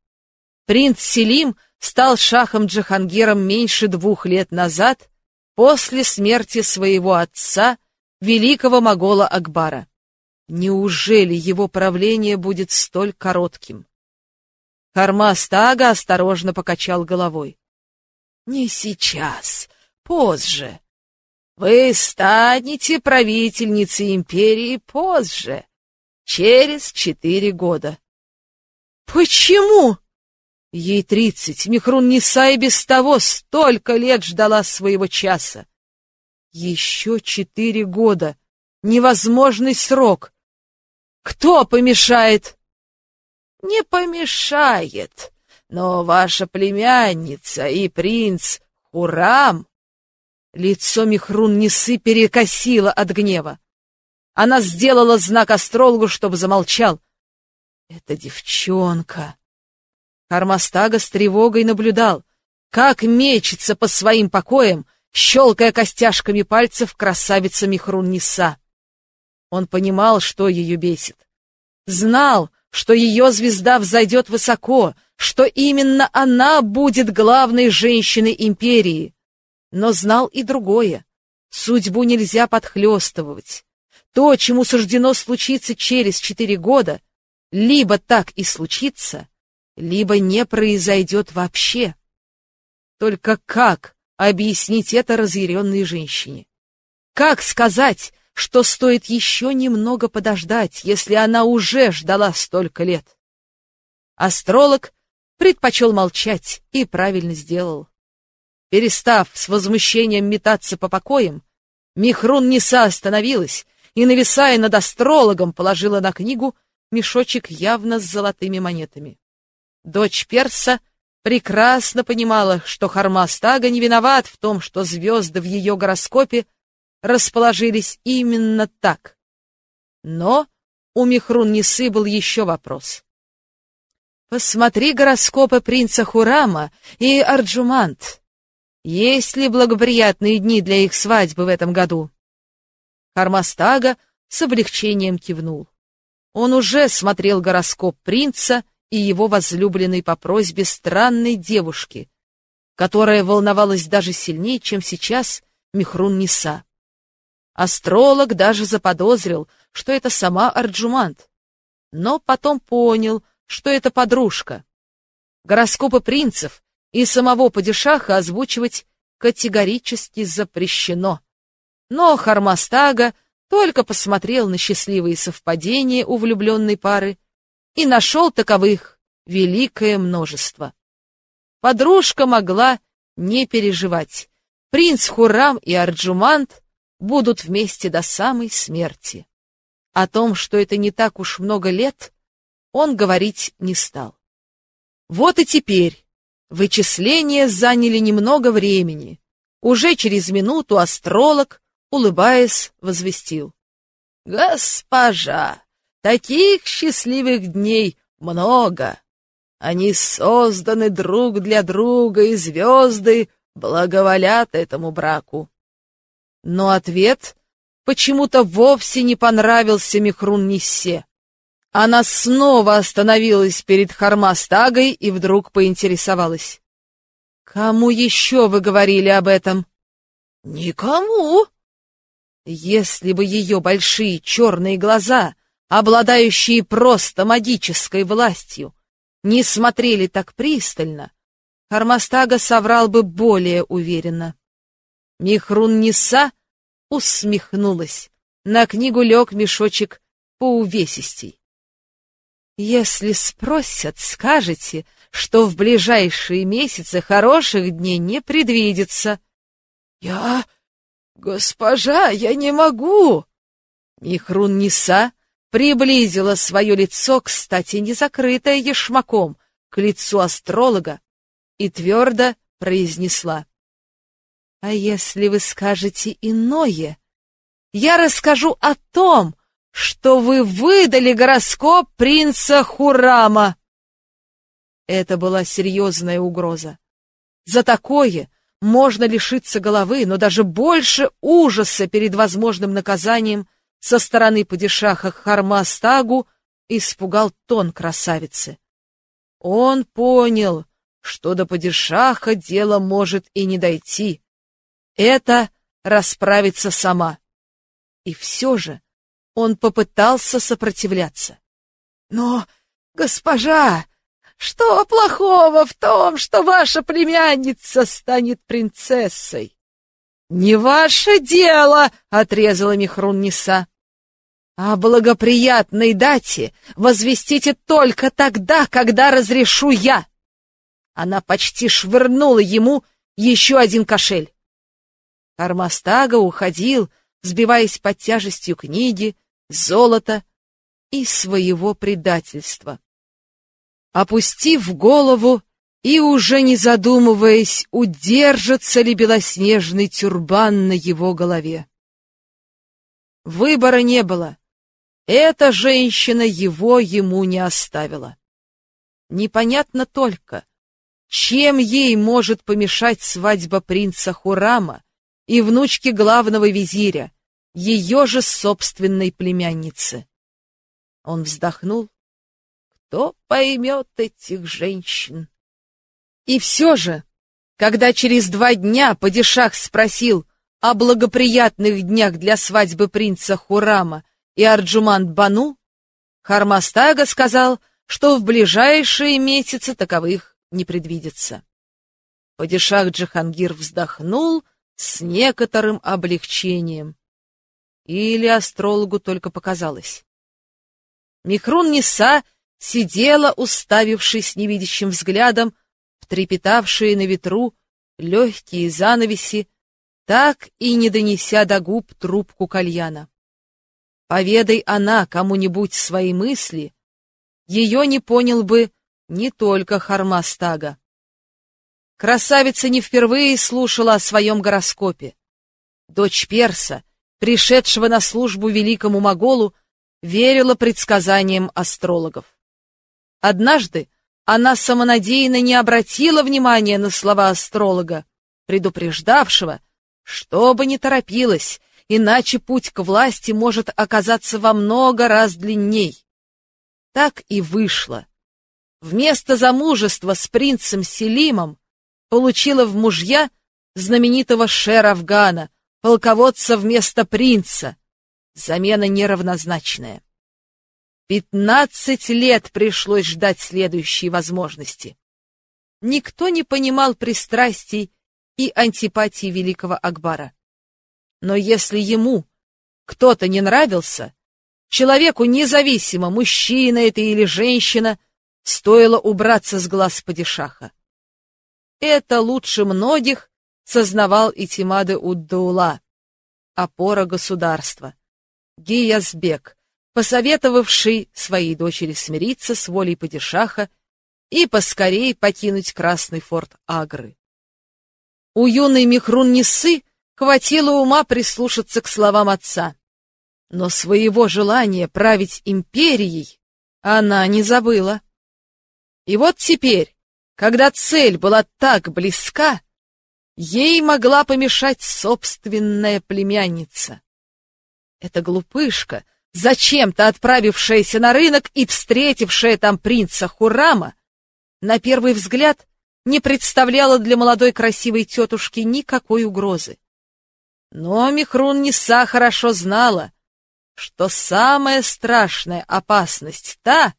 Принц Селим стал шахом Джахангиром меньше двух лет назад, после смерти своего отца, великого могола Акбара. Неужели его правление будет столь коротким? Хармастага осторожно покачал головой. Не сейчас, позже. Вы станете правительницей империи позже, через четыре года. Почему? Ей тридцать, Михрун Ниса и без того столько лет ждала своего часа. Еще четыре года. Невозможный срок. Кто помешает? Не помешает, но ваша племянница и принц Хурам Лицо Михрун Несы перекосило от гнева. Она сделала знак астрологу, чтобы замолчал. «Это девчонка!» Хармастага с тревогой наблюдал, как мечется по своим покоям, щелкая костяшками пальцев красавица Михрун Неса. Он понимал, что ее бесит. Знал, что ее звезда взойдет высоко, что именно она будет главной женщиной империи но знал и другое. Судьбу нельзя подхлестывать. То, чему суждено случиться через четыре года, либо так и случится, либо не произойдет вообще. Только как объяснить это разъяренной женщине? Как сказать, что стоит еще немного подождать, если она уже ждала столько лет? Астролог предпочел молчать и правильно сделал. Перестав с возмущением метаться по покоям, Михрун Неса остановилась и, нависая над астрологом, положила на книгу мешочек явно с золотыми монетами. Дочь Перса прекрасно понимала, что Хармастага не виноват в том, что звезды в ее гороскопе расположились именно так. Но у Михрун Несы был еще вопрос. «Посмотри гороскопы принца Хурама и Арджумант. Есть ли благоприятные дни для их свадьбы в этом году? Хармастага с облегчением кивнул. Он уже смотрел гороскоп принца и его возлюбленной по просьбе странной девушки, которая волновалась даже сильнее, чем сейчас Михрун Ниса. Астролог даже заподозрил, что это сама Арджумант, но потом понял, что это подружка. Гороскопы принцев и самого падишаха озвучивать категорически запрещено. Но Хармастага только посмотрел на счастливые совпадения у влюбленной пары и нашел таковых великое множество. Подружка могла не переживать. Принц Хурам и Арджумант будут вместе до самой смерти. О том, что это не так уж много лет, он говорить не стал. Вот и теперь Вычисления заняли немного времени. Уже через минуту астролог, улыбаясь, возвестил. «Госпожа, таких счастливых дней много. Они созданы друг для друга, и звезды благоволят этому браку». Но ответ почему-то вовсе не понравился Михрун Ниссе. Она снова остановилась перед Хармастагой и вдруг поинтересовалась. «Кому еще вы говорили об этом?» «Никому!» Если бы ее большие черные глаза, обладающие просто магической властью, не смотрели так пристально, Хармастага соврал бы более уверенно. Михрун Ниса усмехнулась. На книгу лег мешочек поувесистей. Если спросят, скажете, что в ближайшие месяцы хороших дней не предвидится. Я... Госпожа, я не могу. Михрун Ниса приблизила свое лицо, кстати, не закрытое ешмаком, к лицу астролога и твердо произнесла. А если вы скажете иное, я расскажу о том, что вы выдали гороскоп принца Хурама. Это была серьезная угроза. За такое можно лишиться головы, но даже больше ужаса перед возможным наказанием со стороны падишаха Хармастагу испугал тон красавицы. Он понял, что до падишаха дело может и не дойти. Это расправиться сама. И все же он попытался сопротивляться. — Но, госпожа, что плохого в том, что ваша племянница станет принцессой? — Не ваше дело, — отрезала Михрун Ниса. — О благоприятной дате возвестите только тогда, когда разрешу я. Она почти швырнула ему еще один кошель. Армастага уходил, сбиваясь под тяжестью книги, золота и своего предательства. Опустив голову и уже не задумываясь, удержится ли белоснежный тюрбан на его голове. Выбора не было. Эта женщина его ему не оставила. Непонятно только, чем ей может помешать свадьба принца Хурама и внучки главного визиря, ее же собственной племянницы. Он вздохнул. Кто поймет этих женщин? И все же, когда через два дня падишах спросил о благоприятных днях для свадьбы принца Хурама и Арджуман Бану, Хармастага сказал, что в ближайшие месяцы таковых не предвидится. Падишах Джахангир вздохнул с некоторым облегчением. Или астрологу только показалось. Михрун Ниса сидела, уставившись невидящим взглядом трепетавшие на ветру легкие занавеси, так и не донеся до губ трубку кальяна. Поведай она кому-нибудь свои мысли, ее не понял бы не только Хармастага. Красавица не впервые слушала о своем гороскопе. Дочь Перса, пришедшего на службу великому Моголу, верила предсказаниям астрологов. Однажды она самонадеянно не обратила внимания на слова астролога, предупреждавшего, чтобы не торопилась, иначе путь к власти может оказаться во много раз длинней. Так и вышло. Вместо замужества с принцем Селимом получила в мужья знаменитого Шер-Афгана, полководца вместо принца. Замена неравнозначная. Пятнадцать лет пришлось ждать следующей возможности. Никто не понимал пристрастий и антипатии великого Акбара. Но если ему кто-то не нравился, человеку независимо, мужчина это или женщина, стоило убраться с глаз падишаха. Это лучше многих сознавал и Тимады Уддаула, опора государства, Гиязбек, посоветовавший своей дочери смириться с волей падишаха и поскорей покинуть Красный форт Агры. У юной Михрун-Нисы хватило ума прислушаться к словам отца, но своего желания править империей она не забыла. И вот теперь, когда цель была так близка, ей могла помешать собственная племянница. Эта глупышка, зачем-то отправившаяся на рынок и встретившая там принца Хурама, на первый взгляд не представляла для молодой красивой тетушки никакой угрозы. Но Михрун Ниса хорошо знала, что самая страшная опасность та,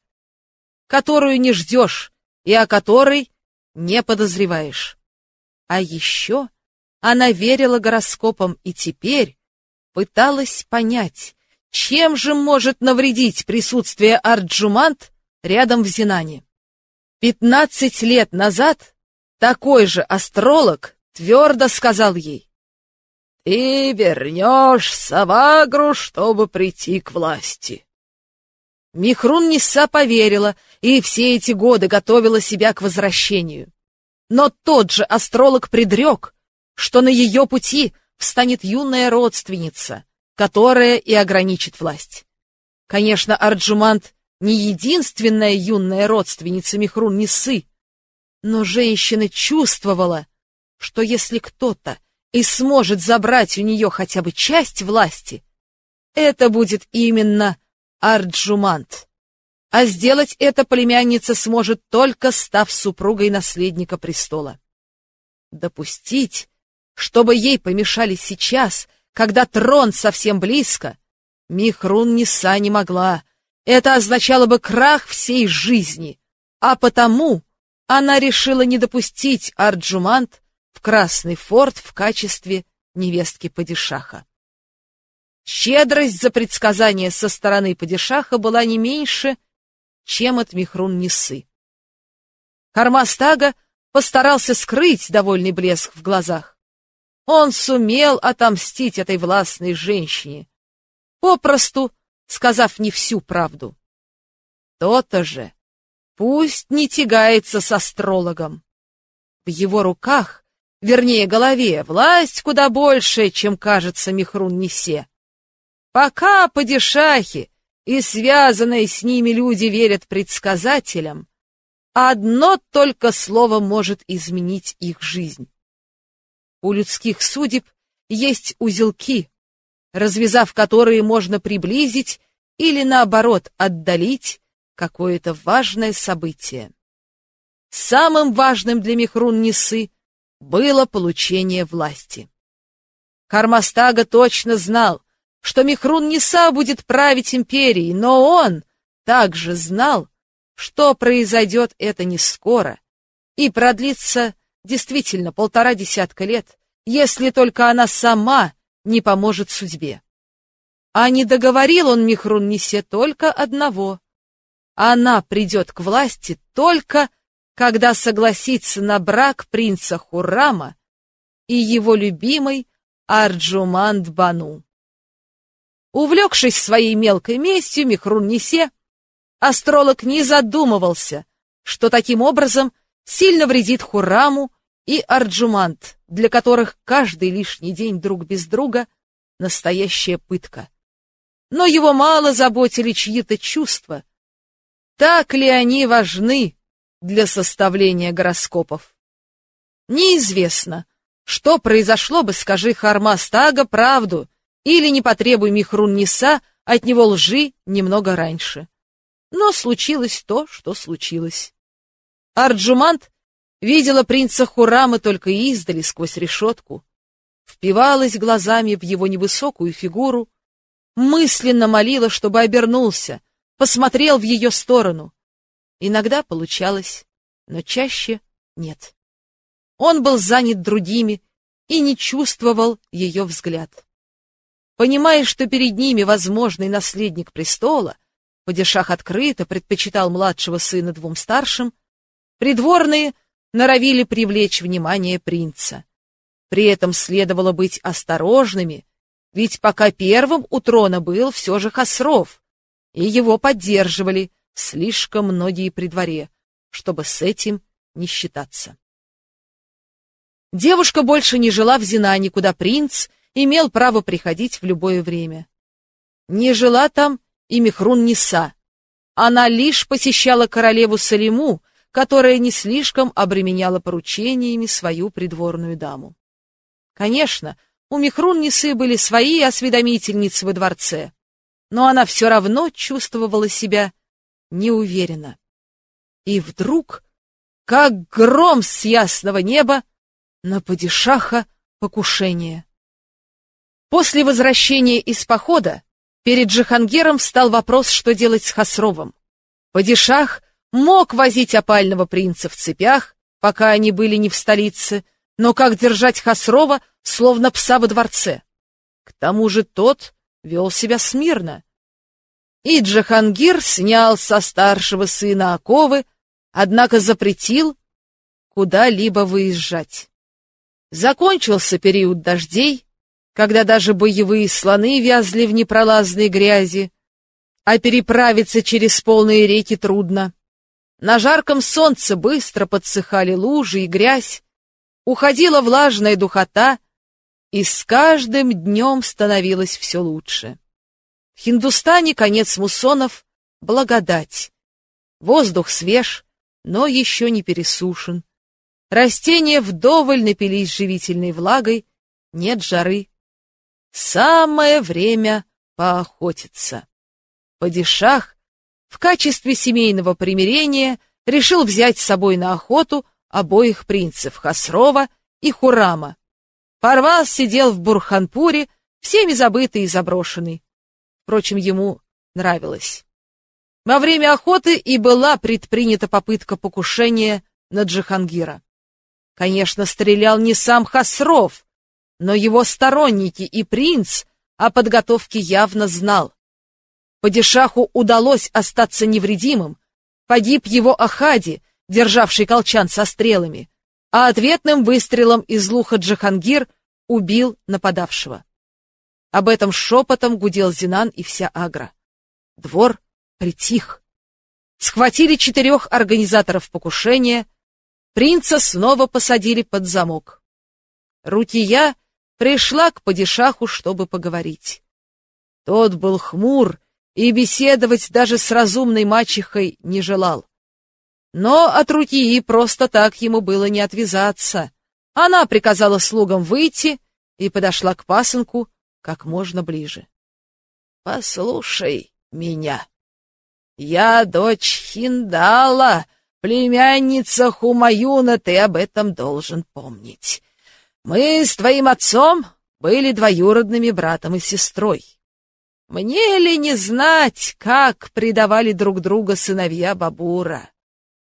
которую не ждешь и о которой не подозреваешь. А еще она верила гороскопам и теперь пыталась понять, чем же может навредить присутствие Арджумант рядом в Зинане. Пятнадцать лет назад такой же астролог твердо сказал ей, «Ты вернешься в Агру, чтобы прийти к власти». Михрун Ниса поверила и все эти годы готовила себя к возвращению. Но тот же астролог предрек, что на ее пути встанет юная родственница, которая и ограничит власть. Конечно, Арджумант не единственная юная родственница Михрун Нисы, Но женщина чувствовала, что если кто-то и сможет забрать у нее хотя бы часть власти, это будет именно Арджумант. А сделать это племянница сможет только став супругой наследника престола. Допустить, чтобы ей помешали сейчас, когда трон совсем близко, Михрун Ниса не могла. Это означало бы крах всей жизни, а потому она решила не допустить Арджумант в Красный форт в качестве невестки падишаха. Щедрость за предсказание со стороны падишаха была не меньше, чем от Михрун-Несы. Кармастага постарался скрыть довольный блеск в глазах. Он сумел отомстить этой властной женщине, попросту сказав не всю правду. То-то же, пусть не тягается с астрологом. В его руках, вернее голове, власть куда больше, чем кажется Михрун-Несе. Пока падишахи и связанные с ними люди верят предсказателям, одно только слово может изменить их жизнь. У людских судеб есть узелки, развязав которые можно приблизить или, наоборот, отдалить какое-то важное событие. Самым важным для Михрун-Несы было получение власти. Кармастага точно знал, что Михрун Ниса будет править империей, но он также знал, что произойдет это не скоро и продлится действительно полтора десятка лет, если только она сама не поможет судьбе. А не договорил он Михрун Нисе только одного. Она придет к власти только, когда согласится на брак принца Хуррама и его любимой Арджуманд Бану. Увлекшись своей мелкой местью, Михрун-Несе, астролог не задумывался, что таким образом сильно вредит Хураму и Арджумант, для которых каждый лишний день друг без друга — настоящая пытка. Но его мало заботили чьи-то чувства. Так ли они важны для составления гороскопов? Неизвестно, что произошло бы, скажи Хармастага правду — или не потребуй Михрун Ниса от него лжи немного раньше. Но случилось то, что случилось. Арджумант видела принца Хурама только издали сквозь решетку, впивалась глазами в его невысокую фигуру, мысленно молила, чтобы обернулся, посмотрел в ее сторону. Иногда получалось, но чаще нет. Он был занят другими и не чувствовал ее взгляд. Понимая, что перед ними возможный наследник престола, Падишах открыто предпочитал младшего сына двум старшим, придворные норовили привлечь внимание принца. При этом следовало быть осторожными, ведь пока первым у трона был все же Хасров, и его поддерживали слишком многие при дворе, чтобы с этим не считаться. Девушка больше не жила в Зинане, куда принц имел право приходить в любое время. Не жила там и Михрун Ниса. Она лишь посещала королеву Салиму, которая не слишком обременяла поручениями свою придворную даму. Конечно, у Михрун Нисы были свои осведомительницы во дворце, но она все равно чувствовала себя неуверенно. И вдруг, как гром с ясного неба, на падишаха покушение. После возвращения из похода перед Джихангером встал вопрос, что делать с Хасровым. Падишах мог возить опального принца в цепях, пока они были не в столице, но как держать Хасрова, словно пса во дворце? К тому же тот вел себя смирно. И Джахангир снял со старшего сына оковы, однако запретил куда-либо выезжать. Закончился период дождей, когда даже боевые слоны вязли в непролазной грязи, а переправиться через полные реки трудно. На жарком солнце быстро подсыхали лужи и грязь, уходила влажная духота, и с каждым днем становилось все лучше. В Хиндустане конец муссонов — благодать. Воздух свеж, но еще не пересушен. растения вдоволь напились живительной влагой, нет жары. Самое время поохотиться. Падишах в качестве семейного примирения решил взять с собой на охоту обоих принцев Хасрова и Хурама. Парваз сидел в Бурханпуре, всеми забытый и заброшенный. Впрочем, ему нравилось. Во время охоты и была предпринята попытка покушения на Джихангира. Конечно, стрелял не сам Хасров, но его сторонники и принц о подготовке явно знал. Падишаху удалось остаться невредимым, погиб его Ахади, державший колчан со стрелами, а ответным выстрелом из луха Джихангир убил нападавшего. Об этом шепотом гудел Зинан и вся Агра. Двор притих. Схватили четырех организаторов покушения, принца снова посадили под замок. Рукия пришла к падишаху, чтобы поговорить. Тот был хмур и беседовать даже с разумной мачехой не желал. Но от Рукии просто так ему было не отвязаться. Она приказала слугам выйти и подошла к пасынку как можно ближе. — Послушай меня. Я дочь Хиндала, племянница Хумаюна, ты об этом должен помнить. Мы с твоим отцом были двоюродными братом и сестрой. Мне ли не знать, как предавали друг друга сыновья Бабура?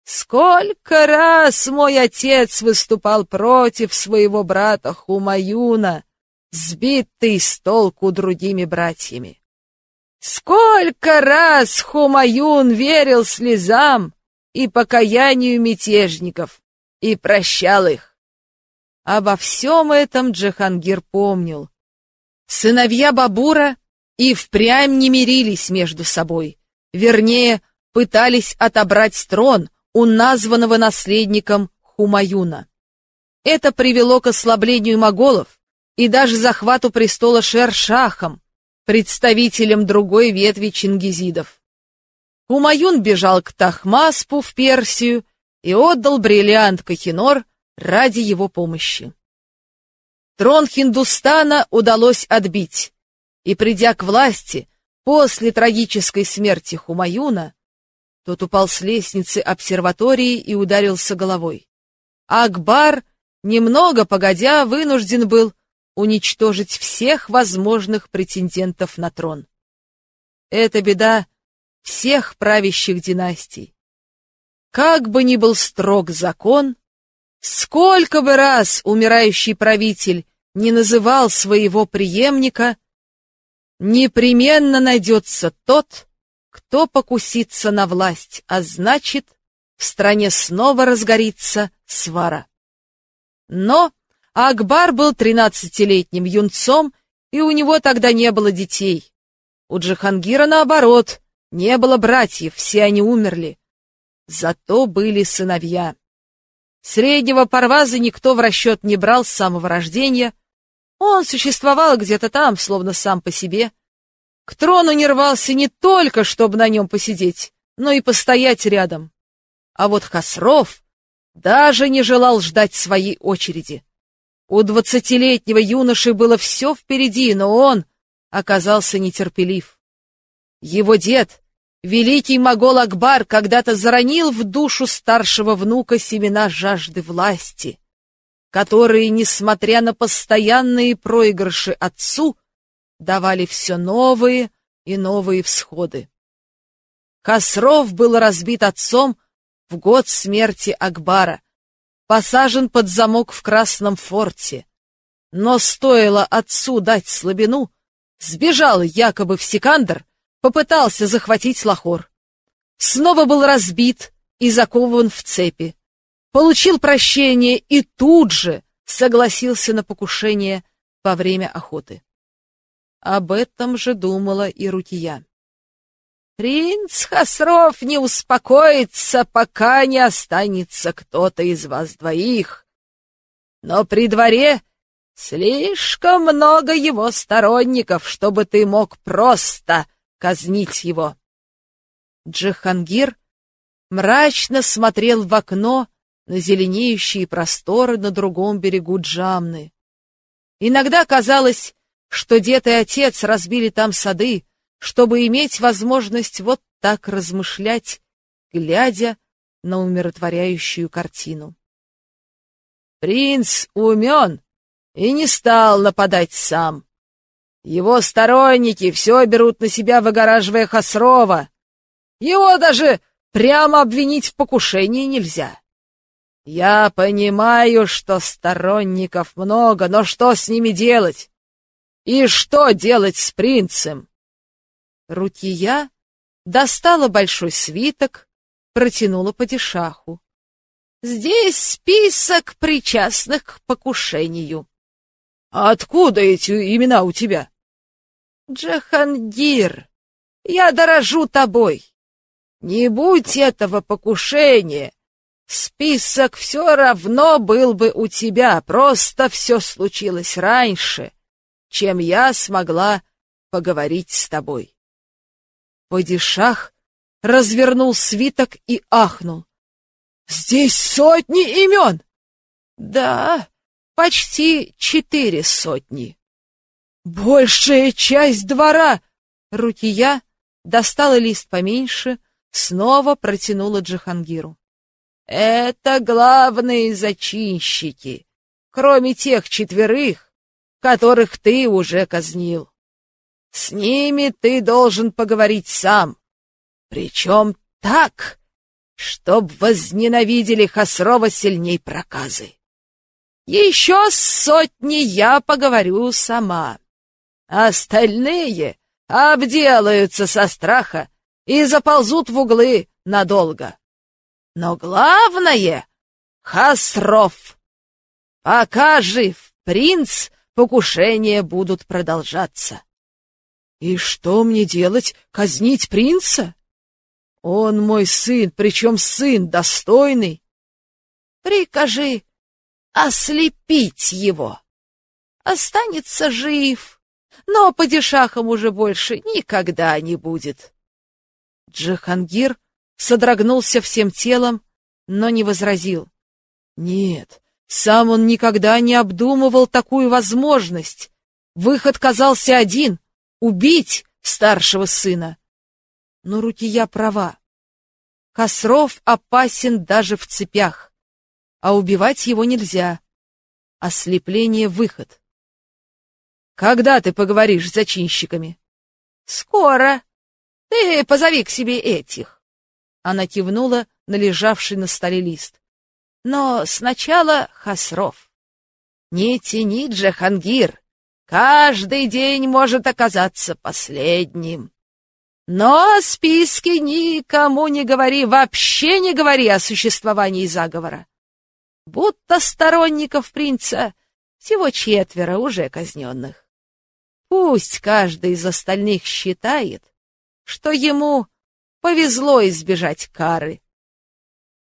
Сколько раз мой отец выступал против своего брата Хумаюна, сбитый с толку другими братьями. Сколько раз Хумаюн верил слезам и покаянию мятежников и прощал их. Обо всем этом Джахангир помнил. Сыновья Бабура и впрямь не мирились между собой. Вернее, пытались отобрать трон у названного наследником Хумаюна. Это привело к ослаблению моголов и даже захвату престола Шер-Шахом, представителем другой ветви чингизидов. Хумаюн бежал к Тахмаспу в Персию и отдал бриллиант Кахинор ради его помощи. Трон Хиндустана удалось отбить, и, придя к власти после трагической смерти Хумаюна, тот упал с лестницы обсерватории и ударился головой. Акбар, немного погодя, вынужден был уничтожить всех возможных претендентов на трон. Это беда всех правящих династий. Как бы ни был строг закон, Сколько бы раз умирающий правитель не называл своего преемника, непременно найдется тот, кто покусится на власть, а значит, в стране снова разгорится свара. Но Акбар был тринадцатилетним юнцом, и у него тогда не было детей. У Джихангира, наоборот, не было братьев, все они умерли. Зато были сыновья. Среднего парваза никто в расчет не брал с самого рождения. Он существовал где-то там, словно сам по себе. К трону не рвался не только, чтобы на нем посидеть, но и постоять рядом. А вот Хасров даже не желал ждать своей очереди. У двадцатилетнего юноши было все впереди, но он оказался нетерпелив. Его дед Великий могол Акбар когда-то заронил в душу старшего внука семена жажды власти, которые, несмотря на постоянные проигрыши отцу, давали все новые и новые всходы. Косров был разбит отцом в год смерти Акбара, посажен под замок в Красном форте. Но стоило отцу дать слабину, сбежал якобы в Секандр попытался захватить Лахор. Снова был разбит и закован в цепи. Получил прощение и тут же согласился на покушение во время охоты. Об этом же думала и Рукия. «Принц Хасров не успокоится, пока не останется кто-то из вас двоих. Но при дворе слишком много его сторонников, чтобы ты мог просто казнить его. Джихангир мрачно смотрел в окно на зеленеющие просторы на другом берегу Джамны. Иногда казалось, что дед и отец разбили там сады, чтобы иметь возможность вот так размышлять, глядя на умиротворяющую картину. Принц умен и не стал нападать сам. Его сторонники все берут на себя, выгораживая Хасрова. Его даже прямо обвинить в покушении нельзя. Я понимаю, что сторонников много, но что с ними делать? И что делать с принцем? Рукия достала большой свиток, протянула падишаху. Здесь список причастных к покушению. Откуда эти имена у тебя? Джахангир, я дорожу тобой. Не будь этого покушения, список все равно был бы у тебя, просто все случилось раньше, чем я смогла поговорить с тобой. Падишах развернул свиток и ахнул. «Здесь сотни имен!» «Да, почти четыре сотни». «Большая часть двора!» Рукия достала лист поменьше, снова протянула Джихангиру. «Это главные зачинщики, кроме тех четверых, которых ты уже казнил. С ними ты должен поговорить сам, причем так, чтоб возненавидели Хасрова сильней проказы. Еще сотни я поговорю сама. Остальные обделаются со страха и заползут в углы надолго. Но главное — Хасров. Пока жив принц, покушения будут продолжаться. И что мне делать, казнить принца? Он мой сын, причем сын достойный. Прикажи ослепить его. Останется жив, но падишахом уже больше никогда не будет. Джихангир содрогнулся всем телом, но не возразил. Нет, сам он никогда не обдумывал такую возможность. Выход казался один — убить старшего сына. Но Рукия права. Косров опасен даже в цепях, а убивать его нельзя. Ослепление — выход. Когда ты поговоришь с зачинщиками? Скоро. Ты позови к себе этих. Она кивнула на лежавший на столе лист. Но сначала Хасров. Не тяни, Джахангир. Каждый день может оказаться последним. Но о списке никому не говори, вообще не говори о существовании заговора. Будто сторонников принца всего четверо уже казненных. Пусть каждый из остальных считает, что ему повезло избежать кары.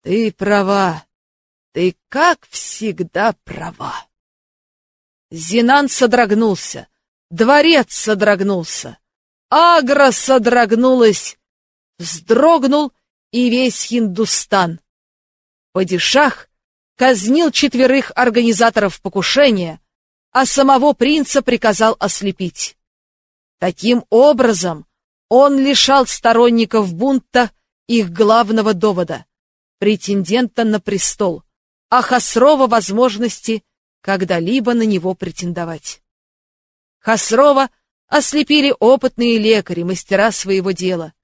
Ты права, ты как всегда права. Зинан содрогнулся, дворец содрогнулся. Агра содрогнулась, вздрогнул и весь Хиндустан. Падишах казнил четверых организаторов покушения, а самого принца приказал ослепить. Таким образом, он лишал сторонников бунта их главного довода — претендента на престол, а Хасрова возможности когда-либо на него претендовать. Хасрова — ослепили опытные лекари, мастера своего дела.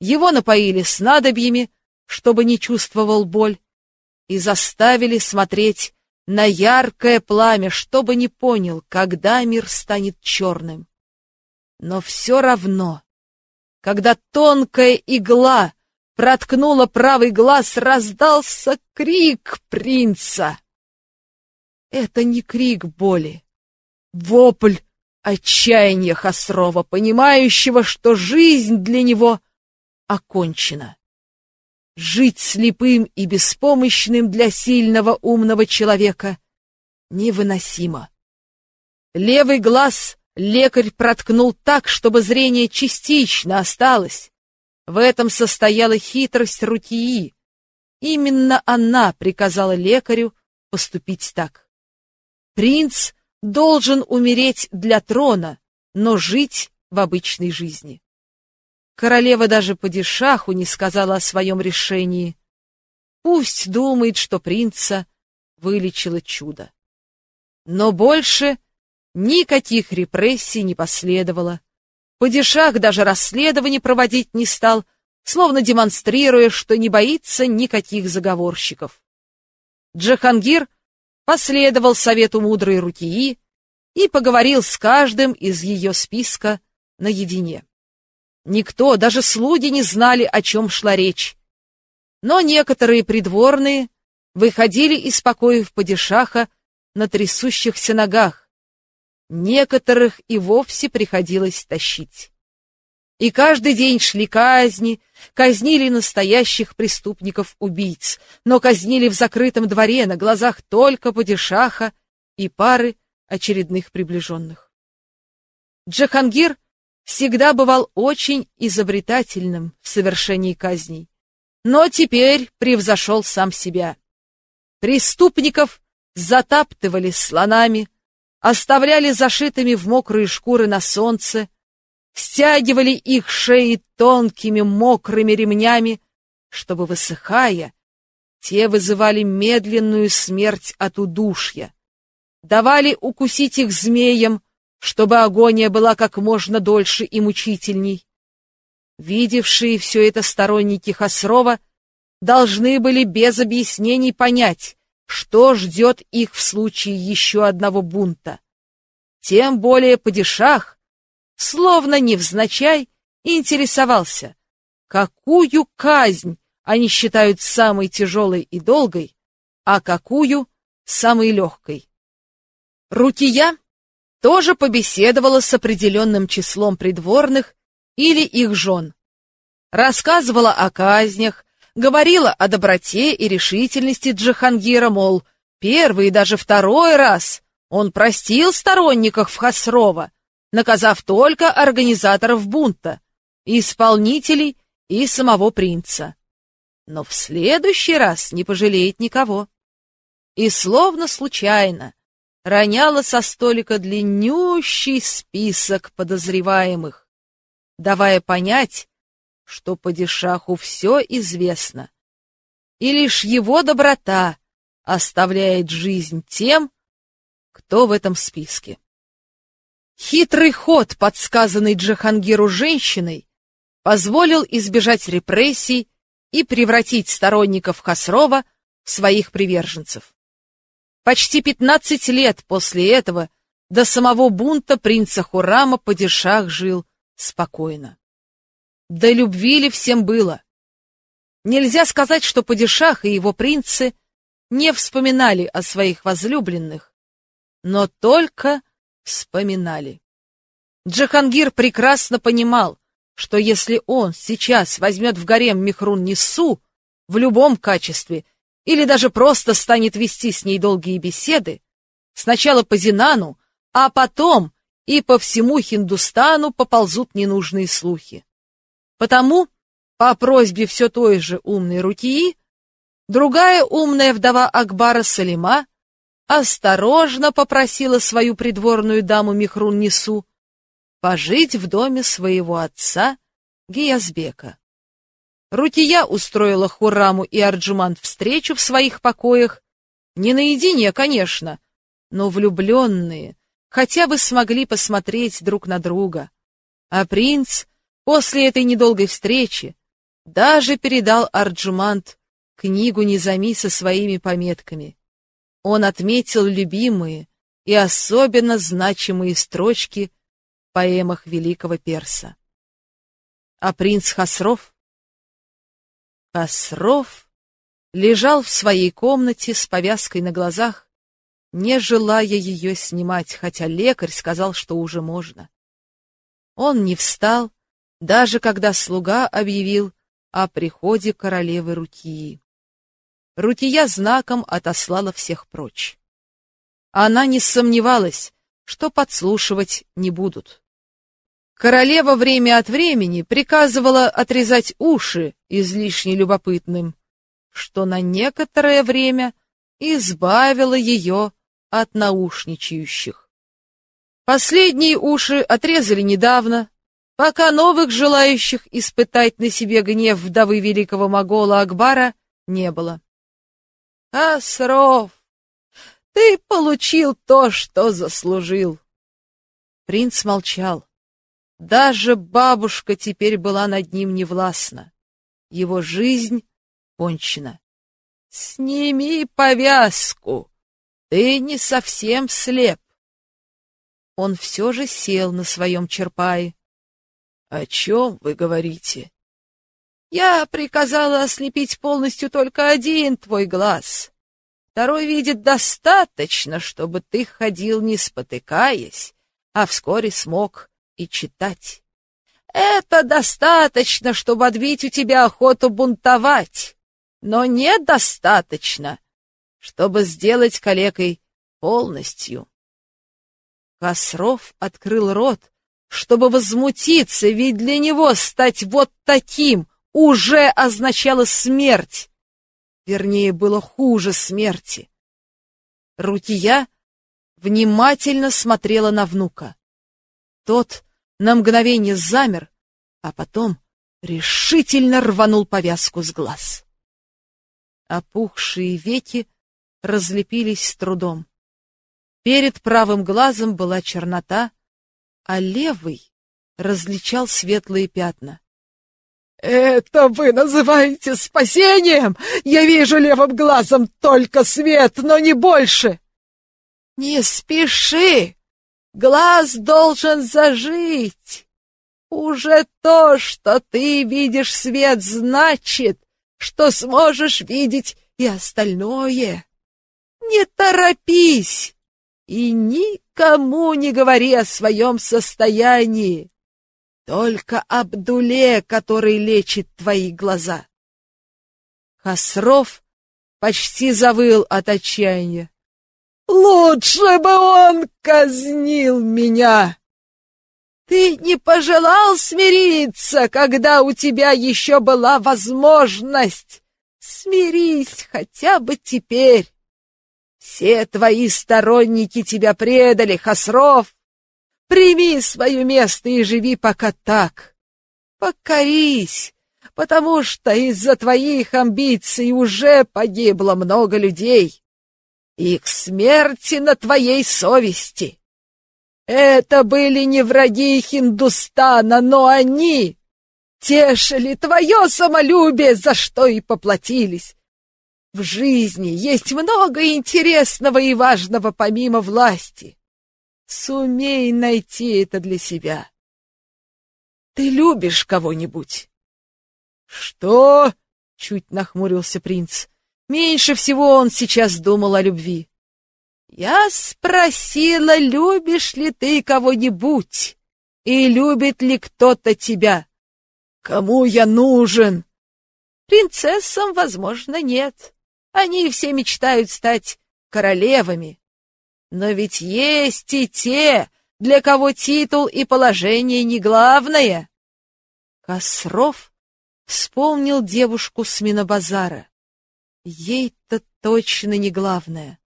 Его напоили снадобьями, чтобы не чувствовал боль, и заставили смотреть на яркое пламя, чтобы не понял, когда мир станет черным. Но все равно, когда тонкая игла проткнула правый глаз, раздался крик принца. Это не крик боли, вопль отчаяния Хасрова, понимающего, что жизнь для него окончена. Жить слепым и беспомощным для сильного умного человека невыносимо. Левый глаз лекарь проткнул так, чтобы зрение частично осталось. В этом состояла хитрость Рутии. именно она приказала лекарю поступить так. Принц должен умереть для трона, но жить в обычной жизни. Королева даже падишаху не сказала о своем решении. Пусть думает, что принца вылечило чудо. Но больше никаких репрессий не последовало. Падишах даже расследование проводить не стал, словно демонстрируя, что не боится никаких заговорщиков. Джахангир последовал совету мудрой Рукии и поговорил с каждым из ее списка наедине. Никто, даже слуги, не знали, о чем шла речь. Но некоторые придворные выходили из покоев падишаха на трясущихся ногах. Некоторых и вовсе приходилось тащить. И каждый день шли казни, казнили настоящих преступников-убийц, но казнили в закрытом дворе на глазах только падишаха и пары очередных приближенных. Джахангир всегда бывал очень изобретательным в совершении казней, но теперь превзошел сам себя. Преступников затаптывали слонами, оставляли зашитыми в мокрые шкуры на солнце, стягивали их шеи тонкими мокрыми ремнями, чтобы, высыхая, те вызывали медленную смерть от удушья, давали укусить их змеям, чтобы агония была как можно дольше и мучительней. Видевшие все это сторонники Хасрова должны были без объяснений понять, что ждет их в случае еще одного бунта. Тем более падишах, словно невзначай, интересовался, какую казнь они считают самой тяжелой и долгой, а какую — самой легкой. Рукия тоже побеседовала с определенным числом придворных или их жен. Рассказывала о казнях, говорила о доброте и решительности Джахангира, мол, первый и даже второй раз он простил сторонников Хасрова, наказав только организаторов бунта, исполнителей и самого принца. Но в следующий раз не пожалеет никого. И словно случайно роняла со столика длиннющий список подозреваемых, давая понять, что падишаху все известно, и лишь его доброта оставляет жизнь тем, кто в этом списке. Хитрый ход, подсказанный Джахангиру женщиной, позволил избежать репрессий и превратить сторонников Хасрова в своих приверженцев. Почти пятнадцать лет после этого до самого бунта принца Хурама падишах жил спокойно. Да любви ли всем было? Нельзя сказать, что падишах и его принцы не вспоминали о своих возлюбленных, но только вспоминали. Джахангир прекрасно понимал, что если он сейчас возьмет в гарем Михрун-Нису в любом качестве или даже просто станет вести с ней долгие беседы, сначала по Зинану, а потом и по всему Хиндустану поползут ненужные слухи. Потому, по просьбе все той же умной Рукии, другая умная вдова Акбара Салима осторожно попросила свою придворную даму Михрун-Нису пожить в доме своего отца Гиязбека. Рукия устроила Хураму и Арджуман встречу в своих покоях, не наедине, конечно, но влюбленные хотя бы смогли посмотреть друг на друга. А принц после этой недолгой встречи даже передал Арджумант книгу Низами со своими пометками. Он отметил любимые и особенно значимые строчки в поэмах великого перса. А принц Хасров Косров лежал в своей комнате с повязкой на глазах, не желая ее снимать, хотя лекарь сказал, что уже можно. Он не встал, даже когда слуга объявил о приходе королевы Рукии. Рукия знаком отослала всех прочь. Она не сомневалась, что подслушивать не будут. Королева время от времени приказывала отрезать уши излишне любопытным, что на некоторое время избавило ее от наушничающих. Последние уши отрезали недавно, пока новых желающих испытать на себе гнев вдовы великого могола Акбара не было. «Асров, ты получил то, что заслужил!» Принц молчал. Даже бабушка теперь была над ним невластна. Его жизнь кончена. «Сними повязку! Ты не совсем слеп!» Он все же сел на своем черпае. «О чем вы говорите?» «Я приказала ослепить полностью только один твой глаз. Второй видит достаточно, чтобы ты ходил не спотыкаясь, а вскоре смог и читать. Это достаточно, чтобы отбить у тебя охоту бунтовать, но недостаточно, чтобы сделать калекой полностью. Косров открыл рот, чтобы возмутиться, ведь для него стать вот таким уже означало смерть. Вернее, было хуже смерти. Рукия внимательно смотрела на внука. Тот на мгновение замер, а потом решительно рванул повязку с глаз. Опухшие веки разлепились с трудом. Перед правым глазом была чернота, а левый различал светлые пятна. «Это вы называете спасением? Я вижу левым глазом только свет, но не больше!» «Не спеши! Глаз должен зажить! Уже то, что ты видишь свет, значит, что сможешь видеть и остальное. Не торопись и никому не говори о своем состоянии, только Абдуле, который лечит твои глаза. Хасров почти завыл от отчаяния. Лучше бы он казнил меня! Ты не пожелал смириться, когда у тебя еще была возможность. Смирись хотя бы теперь. Все твои сторонники тебя предали, Хасров. Прими свое место и живи пока так. Покорись, потому что из-за твоих амбиций уже погибло много людей. И к смерти на твоей совести. Это были не враги Хиндустана, но они тешили твое самолюбие, за что и поплатились. В жизни есть много интересного и важного помимо власти. Сумей найти это для себя. Ты любишь кого-нибудь? Что? Чуть нахмурился принц. Меньше всего он сейчас думал о любви. Я спросила, любишь ли ты кого-нибудь и любит ли кто-то тебя. Кому я нужен? Принцессам, возможно, нет. Они все мечтают стать королевами. Но ведь есть и те, для кого титул и положение не главное. Косров вспомнил девушку с Минобазара. Ей-то точно не главное.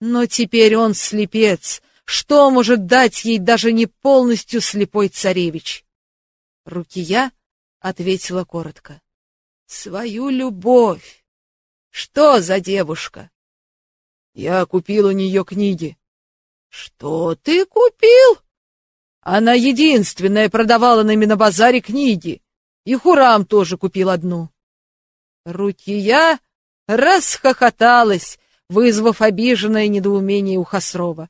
Но теперь он слепец. Что может дать ей даже не полностью слепой царевич? Рукия ответила коротко. Свою любовь. Что за девушка? Я купил у нее книги. Что ты купил? Она единственная продавала на Минобазаре книги. И Хурам тоже купил одну. Рукия расхохоталась, вызвав обиженное недоумение у Хасрова.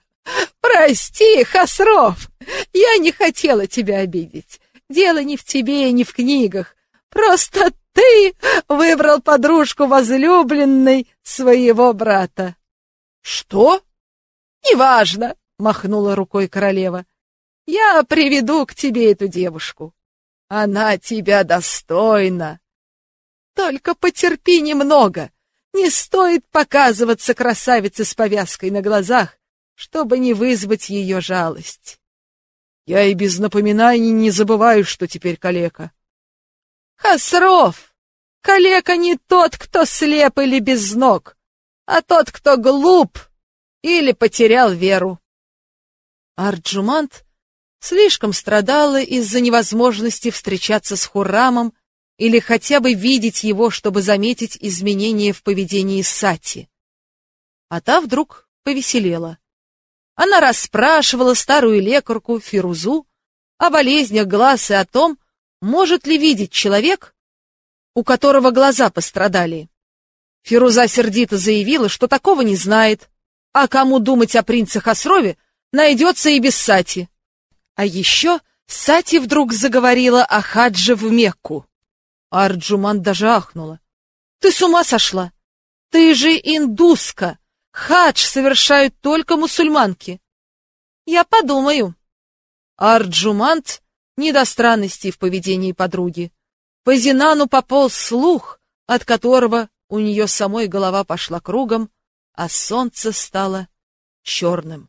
«Прости, Хасров, я не хотела тебя обидеть. Дело не в тебе и не в книгах. Просто ты выбрал подружку возлюбленной своего брата». «Что?» «Неважно», — махнула рукой королева. «Я приведу к тебе эту девушку. Она тебя достойна. Только потерпи немного, не стоит показываться красавице с повязкой на глазах, чтобы не вызвать ее жалость. Я и без напоминаний не забываю, что теперь калека. Хасров, Калека не тот, кто слеп или без ног, а тот, кто глуп или потерял веру. Арджумант слишком страдала из-за невозможности встречаться с Хурамом или хотя бы видеть его, чтобы заметить изменения в поведении Сати. А та вдруг повеселела. Она расспрашивала старую лекарку Фирузу о болезнях глаз и о том, может ли видеть человек, у которого глаза пострадали. Фируза сердито заявила, что такого не знает, а кому думать о принце Хасрове, найдется и без Сати. А еще Сати вдруг заговорила о хадже в Мекку. Арджуман даже ахнула. «Ты с ума сошла? Ты же индуска! Хадж совершают только мусульманки!» «Я подумаю». Арджумант не до странностей в поведении подруги. По Зинану пополз слух, от которого у нее самой голова пошла кругом, а солнце стало черным.